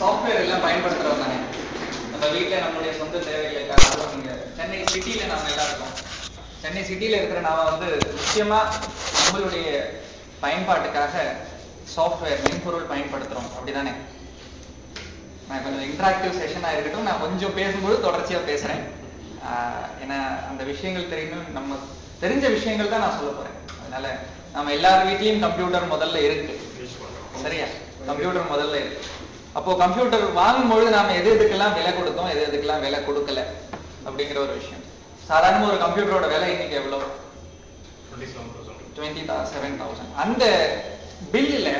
Software எல்லாம் பயன்படுத்துறோம் தானே. நம்ம வீட்ல நம்மளுடைய சொந்த தேவைகளுக்காக நீங்க சென்னை சிட்டில நாம எல்லாம் இருக்கோம். சென்னை சிட்டில இருக்கிற நாம வந்து முக்கியமா நம்மளுடைய பயன்பாட்டுக்காக சாஃப்ட்வேர் மென்பொருள் பயன்படுத்துறோம். அப்படிதானே? நான் கொஞ்சம் இன்டராக்டிவ் செஷனா இருக்கட்டும். நான் கொஞ்சம் பேசும்போது தொடர்ச்சியா பேசுறேன். ஆஹ் ஏன்னா அந்த விஷயங்கள் தெரியணும் நம்ம தெரிஞ்ச விஷயங்கள் தான் நான் சொல்ல போறேன். அதனால நம்ம எல்லார் வீட்லயும் கம்ப்யூட்டர் முதல்ல இருக்கு. சரியா? கம்ப்யூட்டர் முதல்ல இருக்கு. அப்போ கம்ப்யூட்டர் வாங்கும்பொழுது நாம எது எதுக்கெல்லாம் விலை கொடுத்தோம் எது எதுக்கெல்லாம் விலை கொடுக்கல அப்படிங்கிற ஒரு விஷயம். சாதாரண ஒரு கம்ப்யூட்டரோட விலை இன்னைக்கு எவ்வளவு? டுவெண்ட்டி செவன் தௌசண்ட் அந்த பில்லில்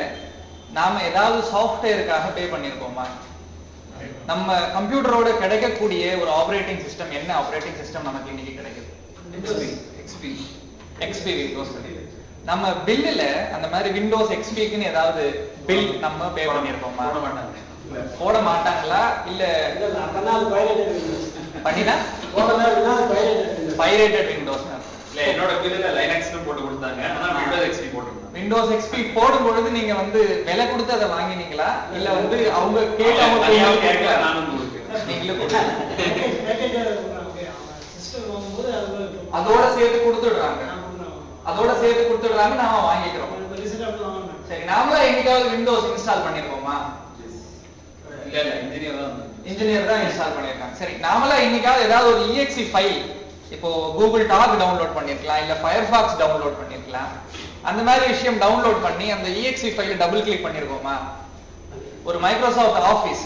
நாம ஏதாவது சாஃப்ட்வேருக்காக பே பண்ணியிருக்கோமா நம்ம கம்ப்யூட்டரோட கிடைக்கக்கூடிய ஒரு ஆபரேட்டிங் சிஸ்டம் என்ன ஆபரேட்டிங் சிஸ்டம் நமக்கு இன்னைக்கு கிடைக்குது? எக்ஸ்பி எக்ஸ்பி விண்டோஸ் நம்ம பில்லுல அந்த மாதிரி விண்டோஸ் எக்ஸ்பிக்குன்னு ஏதாவது பில் நம்ம பே பண்ணியிருக்கோமா போட மாட்டாங்க. போட மாட்டாங்களா இல்ல பண்ணினா? பைரேட்டட் விண்டோஸ் இல்ல என்னோட பில்லுல லைனக்ஸ்னு போட்டு கொடுத்தாங்க. ஆனா விண்டோஸ் எக்ஸ்பி போட்டுருந்தாங்க விண்டோஸ் எக்ஸ்பி போடும் பொழுது நீங்க வந்து விலை கொடுத்து அதை வாங்கினீங்களா? இல்ல வந்து அவங்க கேட்டவங்க கேட்கல? நானும். அதோட சேர்த்து கொடுத்துடுறாங்க. அதோட சேர்த்து கொடுத்துடுறாங்க நாம வாங்கிக்கிறோம். சரி நாமளா என்னைக்காவது விண்டோஸ் இன்ஸ்டால் பண்ணிருக்கோமா இல்ல இல்ல இன்ஜினியர் தான் இன்ஜினியர் தான் இன்ஸ்டால் பண்ணிருக்காங்க சரி நாமளா இன்னைக்காவது ஏதாவது ஒரு இஎக்ஸி ஃபைல் இப்போ கூகுள் டாக் டவுன்லோட் பண்ணிருக்கலாம் இல்ல ஃபயர்பாக்ஸ் டவுன்லோட் பண்ணிருக்கலாம். அந்த மாதிரி விஷயம் டவுன்லோட் பண்ணி அந்த இஎக்ஸி ஃபைல் டபுள் கிளிக் பண்ணிருக்கோமா? ஒரு Microsoft Office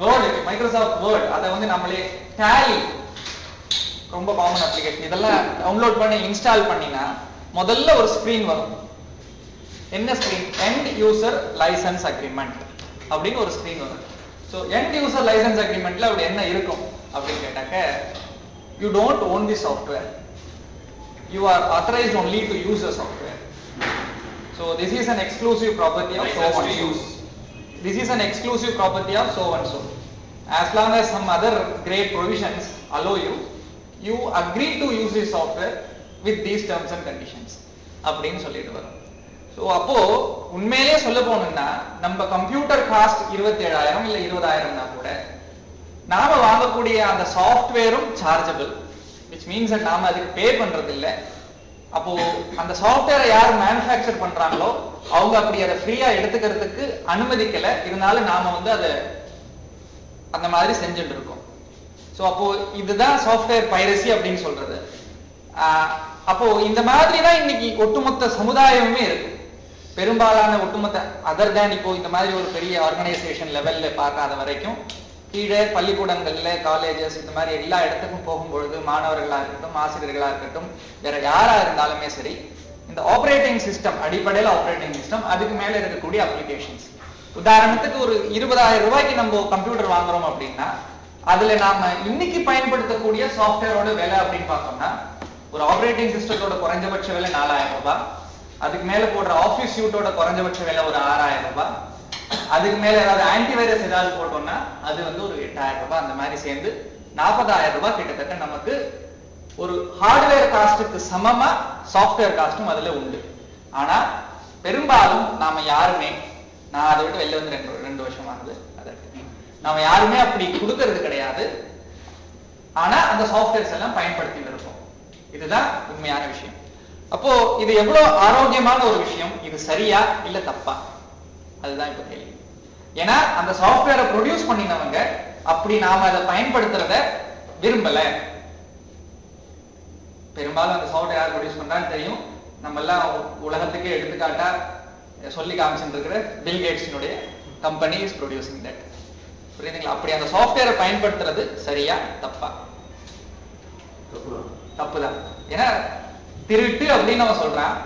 Word Microsoft Word அதை வந்து நம்மளே டேலி ரொம்ப காமன் அப்ளிகேஷன் இதெல்லாம் டவுன்லோட் பண்ணி இன்ஸ்டால் பண்ணினா முதல்ல ஒரு ஸ்கிரீன் வரும். என்ன screen end user license agreement அப்படின்னு ஒரு ஸ்கிரீன் வரும். ஸோ எண்ட் யூசர் லைசன்ஸ் அக்ரிமெண்ட்ல அப்படி என்ன இருக்கும் அப்படின்னு கேட்டாக்க you don't own the software you are authorized only to use the software so this is an exclusive property of so License and to so use. this is an exclusive property of so and so as long as some other great provisions allow you you agree to use this software with these terms and conditions அப்படின்னு சொல்லிட்டு வரும் so அப்போ உண்மையிலேயே சொல்ல போனோம்னா நம்ம computer cost இருபத்தி ஏழாயிரம் இல்ல இருபதாயிரம்னா கூட நாம வாங்கக்கூடிய அந்த சாஃப்ட்வேரும் சார்ஜபிள் விச் மீன்ஸ் தட் நாம அதுக்கு பே பண்றது இல்ல அப்போ அந்த சாஃப்ட்வேரை யார் மேனுஃபேக்சர் பண்றாங்களோ அவங்க அப்படி அதை ஃப்ரீயா எடுத்துக்கிறதுக்கு அனுமதிக்கல. இருந்தாலும் நாம வந்து அதை அந்த மாதிரி செஞ்சுட்டு இருக்கோம் ஸோ அப்போ இதுதான் சாஃப்ட்வேர் பைரசி அப்படின்னு சொல்றது. அப்போ இந்த மாதிரி தான் இன்னைக்கு ஒட்டுமொத்த சமுதாயமுமே இருக்கு. பெரும்பாலான ஒட்டுமொத்த அதர் தேன் இப்போ இந்த மாதிரி ஒரு பெரிய ஆர்கனைசேஷன் லெவல்ல பார்க்காத வரைக்கும் கீழே பள்ளிக்கூடங்கள்ல காலேஜஸ் இந்த மாதிரி எல்லா இடத்துக்கும் போகும்பொழுது மாணவர்களா இருக்கட்டும் ஆசிரியர்களா இருக்கட்டும் வேற யாரா இருந்தாலுமே சரி இந்த ஆபரேட்டிங் சிஸ்டம் அடிப்படையில் ஆபரேட்டிங் சிஸ்டம் அதுக்கு மேல இருக்கக்கூடிய அப்ளிகேஷன்ஸ் உதாரணத்துக்கு ஒரு இருபதாயிரம் ரூபாய்க்கு நம்ம கம்ப்யூட்டர் வாங்குறோம் அப்படின்னா அதுல நாம இன்னைக்கு பயன்படுத்தக்கூடிய சாஃப்ட்வேரோட விலை அப்படின்னு பார்த்தோம்னா ஒரு ஆபரேட்டிங் சிஸ்டத்தோட குறைஞ்சபட்ச விலை நாலாயிரம் ரூபாய். அதுக்கு மேல போடுற ஆபீஸ் சூட்டோட குறைஞ்சபட்ச விலை ஒரு ஆறாயிரம் ரூபாய். அதுக்கு மேல ஏதாவது ஆன்டிவைரஸ் ஏதாவது போட்டோம்னா அது வந்து ஒரு எட்டாயிரம் ரூபாய் அந்த மாதிரி சேர்ந்து நாற்பதாயிரம் ரூபாய் கிட்டத்தட்ட நமக்கு ஒரு ஹார்ட்வேர் காஸ்ட்டுக்கு சமமா சாஃப்ட்வேர் காஸ்ட்டும் அதுல உண்டு. ஆனா பெரும்பாலும் நாம யாருமே நான் அதை விட்டு வெளில வந்து ரெண்டு ரெண்டு வருஷம் ஆகுது அதற்கு நாம யாருமே அப்படி கொடுக்கறது கிடையாது. ஆனா அந்த சாஃப்ட்வேர்ஸ் எல்லாம் பயன்படுத்தி இருக்கோம் இதுதான் உண்மையான விஷயம். அப்போ இது எவ்வளவு ஆரோக்கியமான ஒரு விஷயம்? இது சரியா இல்ல தப்பா? அதுதான் இப்ப கேள்வி. ஏன்னா அந்த சாஃப்ட்வேரை ப்ரொடியூஸ் பண்ணினவங்க அப்படி நாம அதை பயன்படுத்துறத விரும்பல. பெரும்பாலும் அந்த சாஃப்ட்வேர் யார் ப்ரொடியூஸ் பண்றான்னு தெரியும். நம்ம எல்லாம் உலகத்துக்கே எடுத்துக்காட்டா சொல்லி காமிச்சுட்டு இருக்கிற பில் கேட்ஸினுடைய கம்பெனி இஸ் ப்ரொடியூசிங் தட் புரியுதுங்களா? அப்படி அந்த சாஃப்ட்வேரை பயன்படுத்துறது சரியா தப்பா? தப்புதான். ஏன்னா திருட்டு அப்படின்னு அவன் சொல்றான்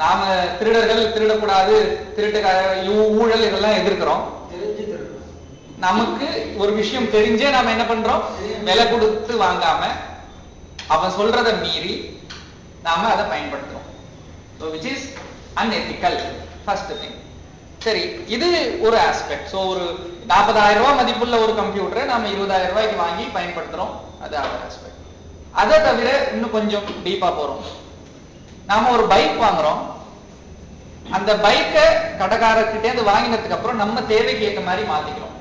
நாம திருடர்கள் திருடக்கூடாது திருட்டுக்காரர் ஊழல் இதெல்லாம் எதிர்க்கிறோம். நமக்கு ஒரு விஷயம் தெரிஞ்சே நாம என்ன பண்றோம்? விலை கொடுத்து வாங்காம அவன் சொல்றத மீறி நாம அதை பயன்படுத்துறோம். So which is unethical first thing சரி இது ஒரு ஆஸ்பெக்ட் ஸோ ஒரு நாற்பதாயிரம் ரூபாய் மதிப்புள்ள ஒரு கம்ப்யூட்டரை நாம இருபதாயிரம் ரூபாய்க்கு வாங்கி பயன்படுத்துறோம். அது அதர் ஆஸ்பெக்ட் அதை தவிர இன்னும் கொஞ்சம் டீப்பா போறோம். நாம ஒரு பைக் வாங்குறோம். அந்த பைக்கை கடைக்காரர்கிட்ட இருந்து வாங்கினதுக்கு அப்புறம் நம்ம தேவைக்கு ஏற்ற மாதிரி மாத்திக்கிறோம்.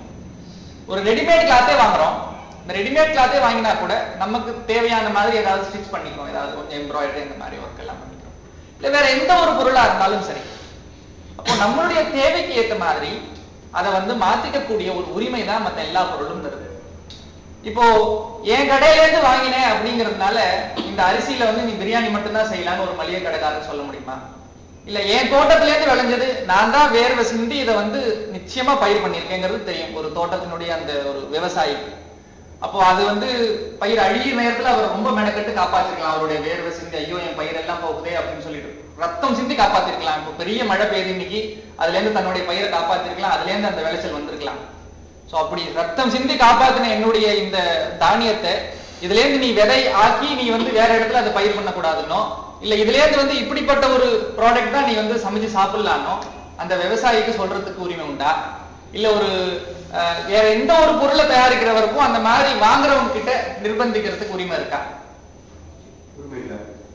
ஒரு ரெடிமேட் கிளாத்தே வாங்குறோம். இந்த ரெடிமேட் கிளாத்தே வாங்கினா கூட நமக்கு தேவையான மாதிரி ஏதாவது ஸ்டிச் பண்ணிக்கிறோம் ஏதாவது கொஞ்சம் எம்ப்ராய்டரி இந்த மாதிரி ஒர்க் எல்லாம் பண்ணிக்கிறோம் இல்ல வேற எந்த ஒரு பொருளா இருந்தாலும் சரி. அப்போ நம்மளுடைய தேவைக்கு ஏத்த மாதிரி அதை வந்து மாத்திக்கக்கூடிய ஒரு உரிமை தான் மத்த எல்லா பொருளும் தருது. இப்போ என் கடையில இருந்து வாங்கினேன் அப்படிங்கறதுனால இந்த அரிசியில வந்து நீ பிரியாணி மட்டும்தான் செய்யலாம்னு ஒரு மளிகை கடைக்காரர் சொல்ல முடியுமா? இல்ல என் தோட்டத்துல இருந்து விளைஞ்சது நான் தான் வேர்வை சிந்தி இதை வந்து நிச்சயமா பயிர் பண்ணியிருக்கேங்கிறது தெரியும். ஒரு தோட்டத்தினுடைய அந்த ஒரு விவசாயிக்கு அப்போ அது வந்து பயிர் அழிய நேரத்துல அவர் ரொம்ப மெனக்கெட்டு காப்பாத்திருக்கலாம். அவருடைய வேர்வை சிந்தி ஐயோ என் பயிர் எல்லாம் போகுதே அப்படின்னு சொல்லிட்டு. ரத்தம் சிந்தி காப்பாத்திருக்கலாம். இப்போ பெரிய மழை பெய்யுது இன்னைக்கு அதுல இருந்து தன்னுடைய பயிரை காப்பாத்திருக்கலாம். அதுல இருந்து அந்த விளைச்சல் வந்திருக்கலாம். சோ அப்படி ரத்தம் சிந்தி காப்பாத்தின என்னுடைய இந்த தானியத்தை இதுல இருந்து நீ விதை ஆக்கி நீ வந்து வேற இடத்துல அதை பயிர் பண்ணக்கூடாதுன்னோ இல்ல இதுல இருந்து வந்து இப்படிப்பட்ட ஒரு ப்ராடக்ட் தான் நீ வந்து சமைச்சு சாப்பிடலானோ அந்த விவசாயிக்கு சொல்றதுக்கு உரிமை உண்டா? இல்ல ஒரு வேற எந்த ஒரு பொருளை தயாரிக்கிறவருக்கும் அந்த மாதிரி வாங்குறவங்க கிட்ட நிர்பந்திக்கிறதுக்கு உரிமை இருக்கா?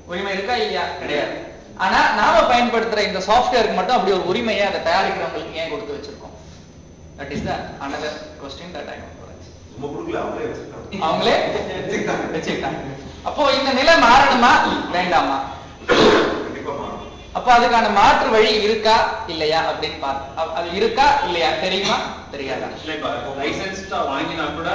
உரிமை இருக்கா இல்லையா? கிடையாது. ஆனா நாம பயன்படுத்துற இந்த சாஃப்ட்வேருக்கு மட்டும் அப்படி ஒரு உரிமையை அதை தயாரிக்கிறவங்களுக்கு ஏன் கொடுத்து வச்சிருக்கோம்? That is the another question that I அவங்களே. வச்சுக்கிட்டாங்க. அப்போ இந்த நிலை மாறணுமா? வேண்டாமா. அப்போ அதுக்கான மாற்று வழி இருக்கா இல்லையா அப்படின்னு பாரு அது இருக்கா இல்லையா? தெரியுமா? தெரியாதா? வாங்கினா கூட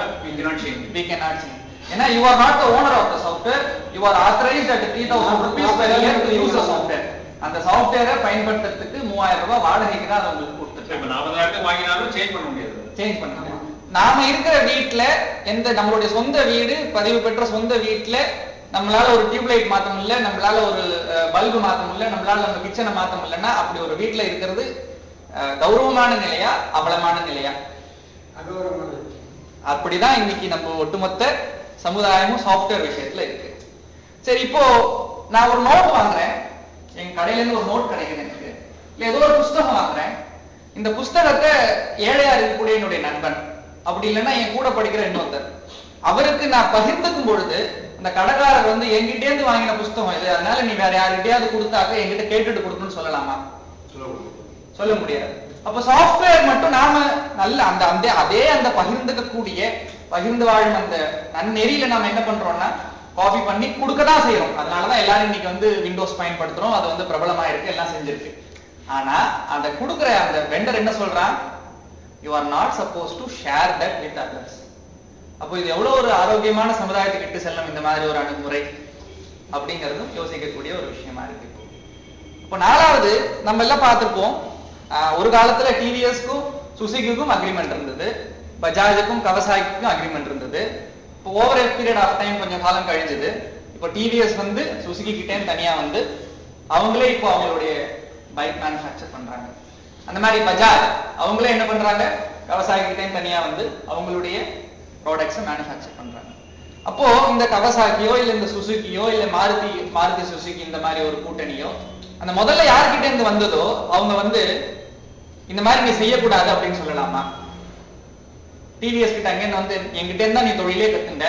change. We cannot change. ஏன்னா you are not the owner of the software. You are authorized at 3000 rupees per year to use the software. அந்த சாஃப்ட்வேரை பயன்படுத்துறதுக்கு மூவாயிரம் ரூபாய் வாடகைக்கு தான் அதை உங்களுக்கு இப்ப கொடுத்துருக்காங்க நாற்பதாயிரத்துக்கு வாங்கினாலும் சேஞ்ச் பண்ண முடியாது. சேஞ்ச் பண்ணுங்க நாம இருக்கிற வீட்ல எந்த நம்மளுடைய சொந்த வீடு பதிவு பெற்ற சொந்த வீட்ல நம்மளால ஒரு டியூப்லைட் மாத்த முடியல நம்மளால ஒரு பல்பு மாத்த முடியல நம்மளால நம்ம கிச்சனை மாத்த முடியலன்னா அப்படி ஒரு வீட்ல இருக்கிறது கௌரவமான நிலையா அவலமான நிலையா? அப்படிதான் இன்னைக்கு நம்ம ஒட்டுமொத்த சமுதாயமும் சாஃப்ட்வேர் விஷயத்துல இருக்கு. சரி இப்போ நான் ஒரு நோட் வாங்குறேன். என் கடையில இருந்து ஒரு நோட் கிடைக்குது எனக்கு. இல்ல ஏதோ ஒரு புஸ்தகம் வாங்குறேன். இந்த புஸ்தகத்தை ஏழையா இருக்கக்கூடிய என்னுடைய நண்பன். அப்படி இல்லைன்னா என் கூட படிக்கிற இன்னொருத்தர். அவருக்கு நான் பகிர்ந்துக்கும் பொழுது அந்த கடைக்காரர் வந்து என்கிட்டே இருந்து வாங்கின புஸ்தகம் இது. அதனால நீ வேற யார்கிட்டயாவது கொடுத்தாக்க என்கிட்ட கேட்டுட்டு கொடுக்கணும்னு சொல்லலாமா? சொல்ல முடியாது. அப்ப சாஃப்ட்வேர் மட்டும் நாம நல்ல அந்த அந்த அதே அந்த பகிர்ந்துக்க கூடிய பகிர்ந்து வாழும் அந்த நன்னெறியில நாம என்ன பண்றோம்னா காப்பி பண்ணி கொடுக்க தான் செய்யறோம். அதனாலதான் எல்லாரும் இன்னைக்கு வந்து விண்டோஸ் பயன்படுத்துறோம். அது வந்து பிரபலமா இருக்கு எல்லாம் செஞ்சிருக்கு. ஆனா அந்த கொடுக்குற அந்த வெண்டர் என்ன சொல்றான்? You are not suppose to share that with others அப்போ இது எவ்வளவு ஒரு ஆரோக்கியமான சமுதாயத்துக்கு இட்டு செல்லும் இந்த மாதிரி ஒரு அணுகுமுறை அப்படிங்கறதும் யோசிக்கக்கூடிய ஒரு விஷயமா இருக்கு. இப்போ நாலாவது நம்ம எல்லாம் பார்த்துருப்போம் ஒரு காலத்துல டிவிஎஸ்க்கும் சுசுகிக்கும் அக்ரிமெண்ட் இருந்தது. பஜாஜுக்கும் கவசாய்க்கும் அக்ரிமெண்ட் இருந்தது. இப்போ ஓவர் பீரியட் ஆஃப் டைம் கொஞ்சம் காலம் கழிஞ்சது. இப்போ டிவிஎஸ் வந்து சுசுகி கிட்டேன்னு தனியா வந்து அவங்களே இப்போ அவங்களுடைய பைக் மேனுஃபேக்சர் பண்றாங்க. அந்த மாதிரி பஜாஜ் அவங்களே என்ன பண்றாங்க? விவசாயிகிட்டையும் தனியா வந்து அவங்களுடைய ப்ராடக்ட்ஸை மேனுஃபேக்சர் பண்றாங்க. அப்போ இந்த கவசாக்கியோ இல்ல இந்த சுசுக்கியோ இல்ல மாருதி மாருதி சுசுகி இந்த மாதிரி ஒரு கூட்டணியோ அந்த முதல்ல யார்கிட்ட இருந்து வந்ததோ அவங்க வந்து இந்த மாதிரி நீ செய்யக்கூடாது அப்படின்னு சொல்லலாமா? டிவிஎஸ் கிட்ட அங்கே வந்து என்கிட்ட இருந்தா நீ தொழிலே கத்துண்ட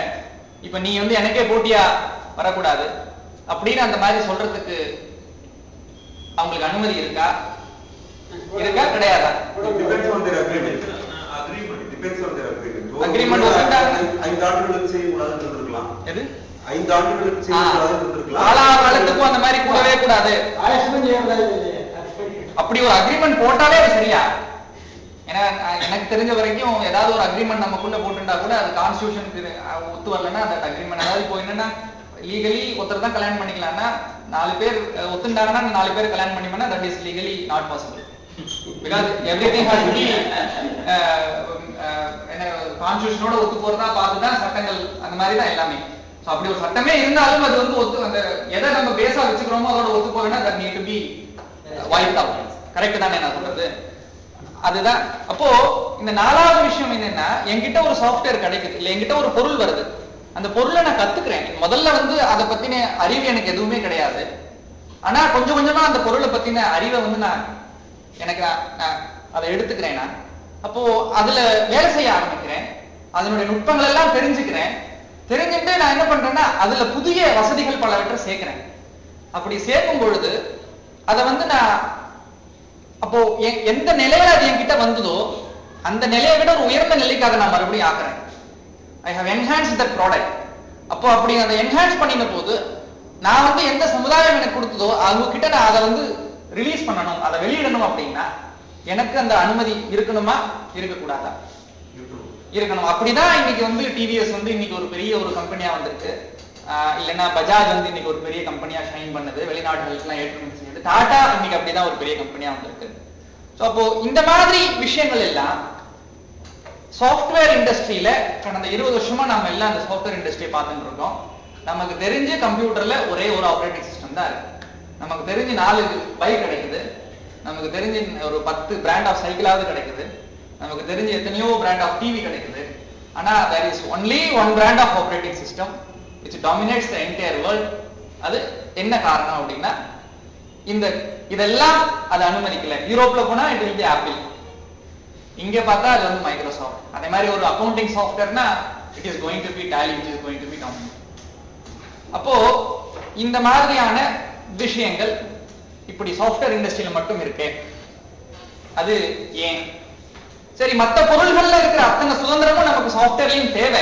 இப்ப நீ வந்து எனக்கே போட்டியா? வரக்கூடாது. அப்படின்னு அந்த மாதிரி சொல்றதுக்கு அவங்களுக்கு அனுமதி இருக்கா? இருக்கா? கிடையாதா? வச்சுட்டா- ஐந்து- ஆண்டுகளுக்கு செய்யக்கூடாதுன்னு இருந்திருக்கலாம் எது? ஐந்து ஆண்டுகளுக்கு செய்யக்கூடாதுன்னு இருந்திருக்கலாம் காலாகாலத்துக்கும் அந்த மாதிரி கூடவே கூடாது. அப்படி ஒரு அக்ரிமெண்ட் போட்டாலே அது சரியா? ஏன்னா எனக்கு தெரிஞ்ச வரைக்கும் ஏதாவது ஒரு அக்ரிமெண்ட் நமக்குள்ள போட்டுட்டா கூட அது கான்ஸ்டியூஷனுக்கு ஒத்து வரலன்னா அந்த அக்ரிமெண்ட் அதாவது இப்போ என்னன்னா லீகலி ஒருத்தர் தான் கல்யாணம் பண்ணிக்கலாம்னா நாலு பேர் ஒத்துண்டாங்கன்னா நாலு பேர் கல்யாணம் பண்ணிக்கணும்னா that is legally not possible because everything has to be என்ன கான்ஸ்டியூஷனோட ஒத்து போறதா பார்த்து தான் சட்டங்கள் அந்த மாதிரி தான் எல்லாமே. ஸோ அப்படி ஒரு சட்டமே இருந்தாலும் அது வந்து ஒத்து அந்த எதை நம்ம பேஸா வச்சுக்கிறோமோ அதோட ஒத்து போகனா that need to be wipe out correct தானே நான் சொல்றது? அதுதான். அப்போ இந்த நாலாவது விஷயம் என்னன்னா என்கிட்ட ஒரு சாஃப்ட்வேர் கிடைக்குது இல்ல என்கிட்ட ஒரு பொருள் வருது. அந்த பொருளை நான் கத்துக்கிறேன். முதல்ல வந்து அதை பத்தின அறிவு எனக்கு எதுவுமே கிடையாது. ஆனா கொஞ்சம் கொஞ்சமா அந்த பொருளை பத்தின அறிவை வந்து நான் எனக்கு நான் அதை எடுத்துக்கிறேன் நான். அப்போ அதுல வேலை செய்ய ஆரம்பிக்கிறேன். அதனுடைய நுட்பங்கள் எல்லாம் தெரிஞ்சுக்கிறேன். தெரிஞ்சுட்டு நான் என்ன பண்றேன்னா அதுல புதிய வசதிகள் பலவற்றை சேர்க்கிறேன். அப்படி சேர்க்கும் பொழுது அதை வந்து நான் அப்போ எ- எந்த நிலையில அது என்கிட்ட வந்ததோ அந்த நிலையை விட ஒரு உயர்ந்த நிலைக்காக நான் மறுபடியும் ஆக்குறேன். I have enhance that product அப்போ அப்படி அதை என்ஹான்ஸ் பண்ணின போது நான் வந்து எந்த சமுதாயம் எனக்கு கொடுத்ததோ அவங்க கிட்ட நான் அதை வந்து ரிலீஸ் பண்ணணும் அதை வெளியிடணும் அப்படின்னா எனக்கு அந்த அனுமதி இருக்கணுமா? இருக்கக்கூடாதா? இருக்கணும். அப்படிதான் இன்னைக்கு வந்து டிவிஎஸ் வந்து இன்னைக்கு ஒரு பெரிய ஒரு கம்பெனியா வந்திருக்கு. ஆஹ் இல்லைன்னா பஜாஜ் வந்து இன்னைக்கு ஒரு பெரிய கம்பெனியா ஷைன் பண்ணுது. வெளிநாடுகளுக்குலாம் ஏற்றுமதி செய்யுது. டாடா இன்னைக்கு அப்படிதான் ஒரு பெரிய கம்பெனியா வந்திருக்கு. ஸோ அப்போ இந்த மாதிரி விஷயங்கள் எல்லாம் சாஃப்ட்வேர் இண்டஸ்ட்ரியில கடந்த இருபது வருஷமா நம்ம எல்லாம் அந்த சாஃப்ட்வேர் இண்டஸ்ட்ரியை பார்த்துட்டு இருக்கோம். நமக்கு தெரிஞ்ச கம்ப்யூட்டர்ல ஒரே ஒரு ஆப்ரேட்டிங் சிஸ்டம் தான் இருக்கு. நமக்கு தெரிஞ்சு நாலு பைக் கிடைக்குது. நமக்கு தெரிஞ்சு ஒரு பத்து பிராண்ட் ஆஃப் சைக்கிளாவது கிடைக்குது. நமக்கு தெரிஞ்ச எத்தனையோ பிராண்ட் ஆஃப் டிவி கிடைக்குது. ஆனா there is only one brand of operating system which dominates the entire world அது என்ன காரணம் அப்படின்னா இந்த இதெல்லாம் அது அனுமதிக்கல. யூரோப்ல போனா இட் வில் பி ஆப்பிள் இங்க பார்த்தா அது வந்து மைக்ரோசாஃப்ட் அதே மாதிரி ஒரு accounting சாஃப்ட்வேர்னா it is going to be Tally it is going to be company அப்போ இந்த மாதிரியான விஷயங்கள் இப்படி சாஃப்ட்வேர் இண்டஸ்ட்ரியில மட்டும் இருக்கு. அது ஏன்? சரி மத்த பொருள்கள்ல இருக்கிற அத்தனை சுதந்திரமும் நமக்கு சாஃப்ட்வேர்லயும் தேவை.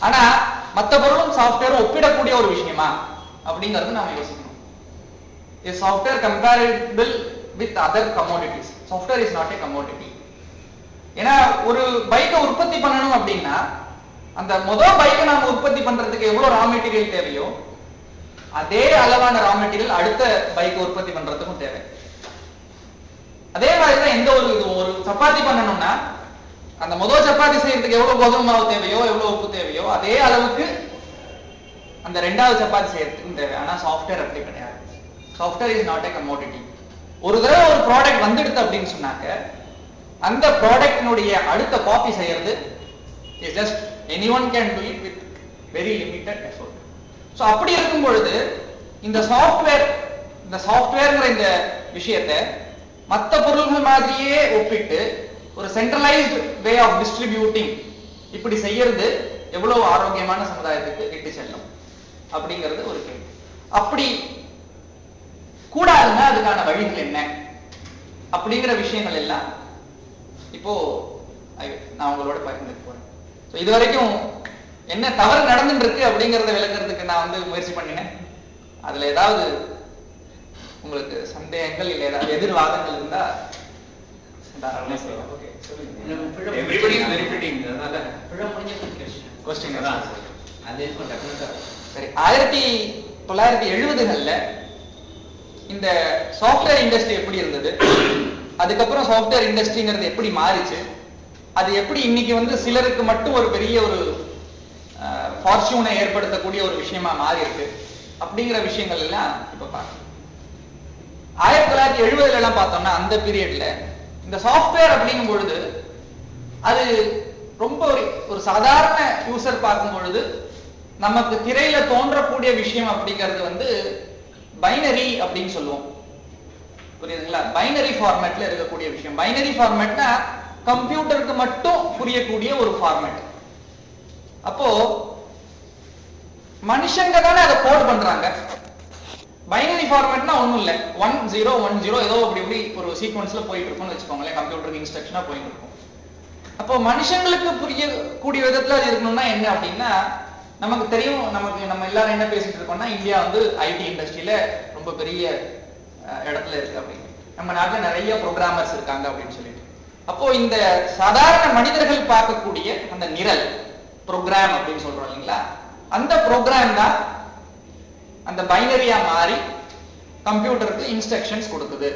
ஆனா மத்த பொருளும் சாஃப்ட்வேரும் ஒப்பிடக்கூடிய ஒரு விஷயமா? அப்படிங்கறது நாம யோசிக்கணும். Software software with other other software is not not commodity ஏன்னா ஒரு பைக்கை உற்பத்தி பண்ணணும் அப்படின்னா அந்த முதல் பைக்கை நாம உற்பத்தி பண்றதுக்கு எவ்வளவு ரா மெட்டீரியல் தேவையோ அதே அளவான ரா மெட்டீரியல் அடுத்த பைக்கை உற்பத்தி பண்றதுக்கும் தேவை. அதே மாதிரி தான் எந்த ஒரு இது ஒரு சப்பாத்தி பண்ணணும்னா அந்த முதல் சப்பாத்தி செய்யறதுக்கு எவ்வளவு கோதுமை மாவு தேவையோ எவ்வளவு உப்பு தேவையோ அதே அளவுக்கு அந்த ரெண்டாவது சப்பாத்தி செய்யறதுக்கும் தேவை. ஆனா சாஃப்ட்வேர் அப்படி கிடையாது. Software is not a commodity ஒரு தடவை ஒரு ப்ராடக்ட் வந்துடுது அப்படின்னு சொன்னாக்க அந்த ப்ராடக்டினுடைய அடுத்த காப்பி செய்யறது is just any one can do it with very limited effort so அப்படி இருக்கும் பொழுது இந்த சாஃப்ட்வேர் இந்த சாஃப்ட்வேர்ங்கிற இந்த விஷயத்தை மற்ற பொருள்கள் மாதிரியே ஒப்பிட்டு ஒரு சென்ட்ரலைஸ்டு வே ஆஃப் டிஸ்ட்ரிபியூட்டிங் இப்படி செய்யறது எவ்வளவு ஆரோக்கியமான சமுதாயத்துக்கு இட்டு செல்லும் அப்படிங்கிறது ஒரு கேள்வி. அப்படி கூடாதுன்னா அதுக்கான வழிகள் என்ன? அப்படிங்கிற விஷயங்கள் எல்லாம் இப்போ நான் உங்களோட பகிர்ந்துக்க போறேன். ஸோ இது வரைக்கும் என்ன தவறு நடந்துட்டு இருக்கு அப்படிங்கறத விளக்குறதுக்கு நான் வந்து முயற்சி பண்ணினேன். அதுல ஏதாவது உங்களுக்கு சந்தேகங்கள் இல்லை ஏதாவது எதிர்வாதங்கள் இருந்தா சரி ஆயிரத்தி தொள்ளாயிரத்தி எழுபதுகள்ல இந்த சாஃப்ட்வேர் இண்டஸ்ட்ரி எப்படி இருந்தது? அதுக்கப்புறம் சாஃப்ட்வேர் இண்டஸ்ட்ரிங்கிறது எப்படி மாறிச்சு? அது எப்படி இன்னைக்கு வந்து சிலருக்கு மட்டும் ஒரு பெரிய ஒரு ஃபார்ச்சூனை ஏற்படுத்தக்கூடிய ஒரு விஷயமா மாறி இருக்கு அப்படிங்கிற விஷயங்கள் எல்லாம் இப்ப பார்க்கலாம் ஆயிரத்தி தொள்ளாயிரத்தி எழுபதுல எல்லாம் பார்த்தோம்னா அந்த பீரியட்ல இந்த சாஃப்ட்வேர் அப்படிங்கும் பொழுது அது ரொம்ப ஒரு ஒரு சாதாரண யூசர் பார்க்கும் பொழுது நமக்கு திரையில தோன்றக்கூடிய விஷயம் அப்படிங்கிறது வந்து பைனரி அப்படின்னு சொல்லுவோம். புரியுதுங்களா? பைனரி ஃபார்மேட்ல இருக்கக்கூடிய விஷயம். பைனரி ஃபார்மேட்னா கம்ப்யூட்டருக்கு மட்டும் புரியக்கூடிய ஒரு ஃபார்மேட் அப்போ மனுஷங்க தானே அதை கோட் பண்றாங்க. பைனரி ஃபார்மேட்னா ஒண்ணும் இல்ல. ஒன் ஜீரோ ஒன் ஜீரோ ஏதோ அப்படி இப்படி ஒரு சீக்வன்ஸ்ல போயிட்டு இருக்கும்னு வச்சுக்கோங்களேன். கம்ப்யூட்டருக்கு இன்ஸ்ட்ரக்ஷனா போயிட்டு இருக்கும். அப்போ மனுஷங்களுக்கு புரியக்கூடிய விதத்துல அது இருக்கணும்னா என்ன அப்படின்னா நமக்கு தெரியும் நமக்கு நம்ம எல்லாரும் என்ன பேசிட்டு இருக்கோம்னா இந்தியா வந்து ஐடி இண்டஸ்ட்ரியில ரொம்ப பெரிய இடத்துல இருக்கு அப்படின்னு. நம்ம நாட்டுல நிறைய ப்ரோக்ராமர்ஸ் இருக்காங்க அப்படின்னு சொல்லிட்டு. அப்போ இந்த சாதாரண மனிதர்கள் பார்க்கக்கூடிய அந்த நிரல் ப்ரோக்ராம் அப்படின்னு சொல்றோம் இல்லைங்களா? அந்த ப்ரோக்ராம் தான் அந்த பைனரியா மாறி கம்ப்யூட்டருக்கு இன்ஸ்ட்ரக்ஷன்ஸ் கொடுக்குது.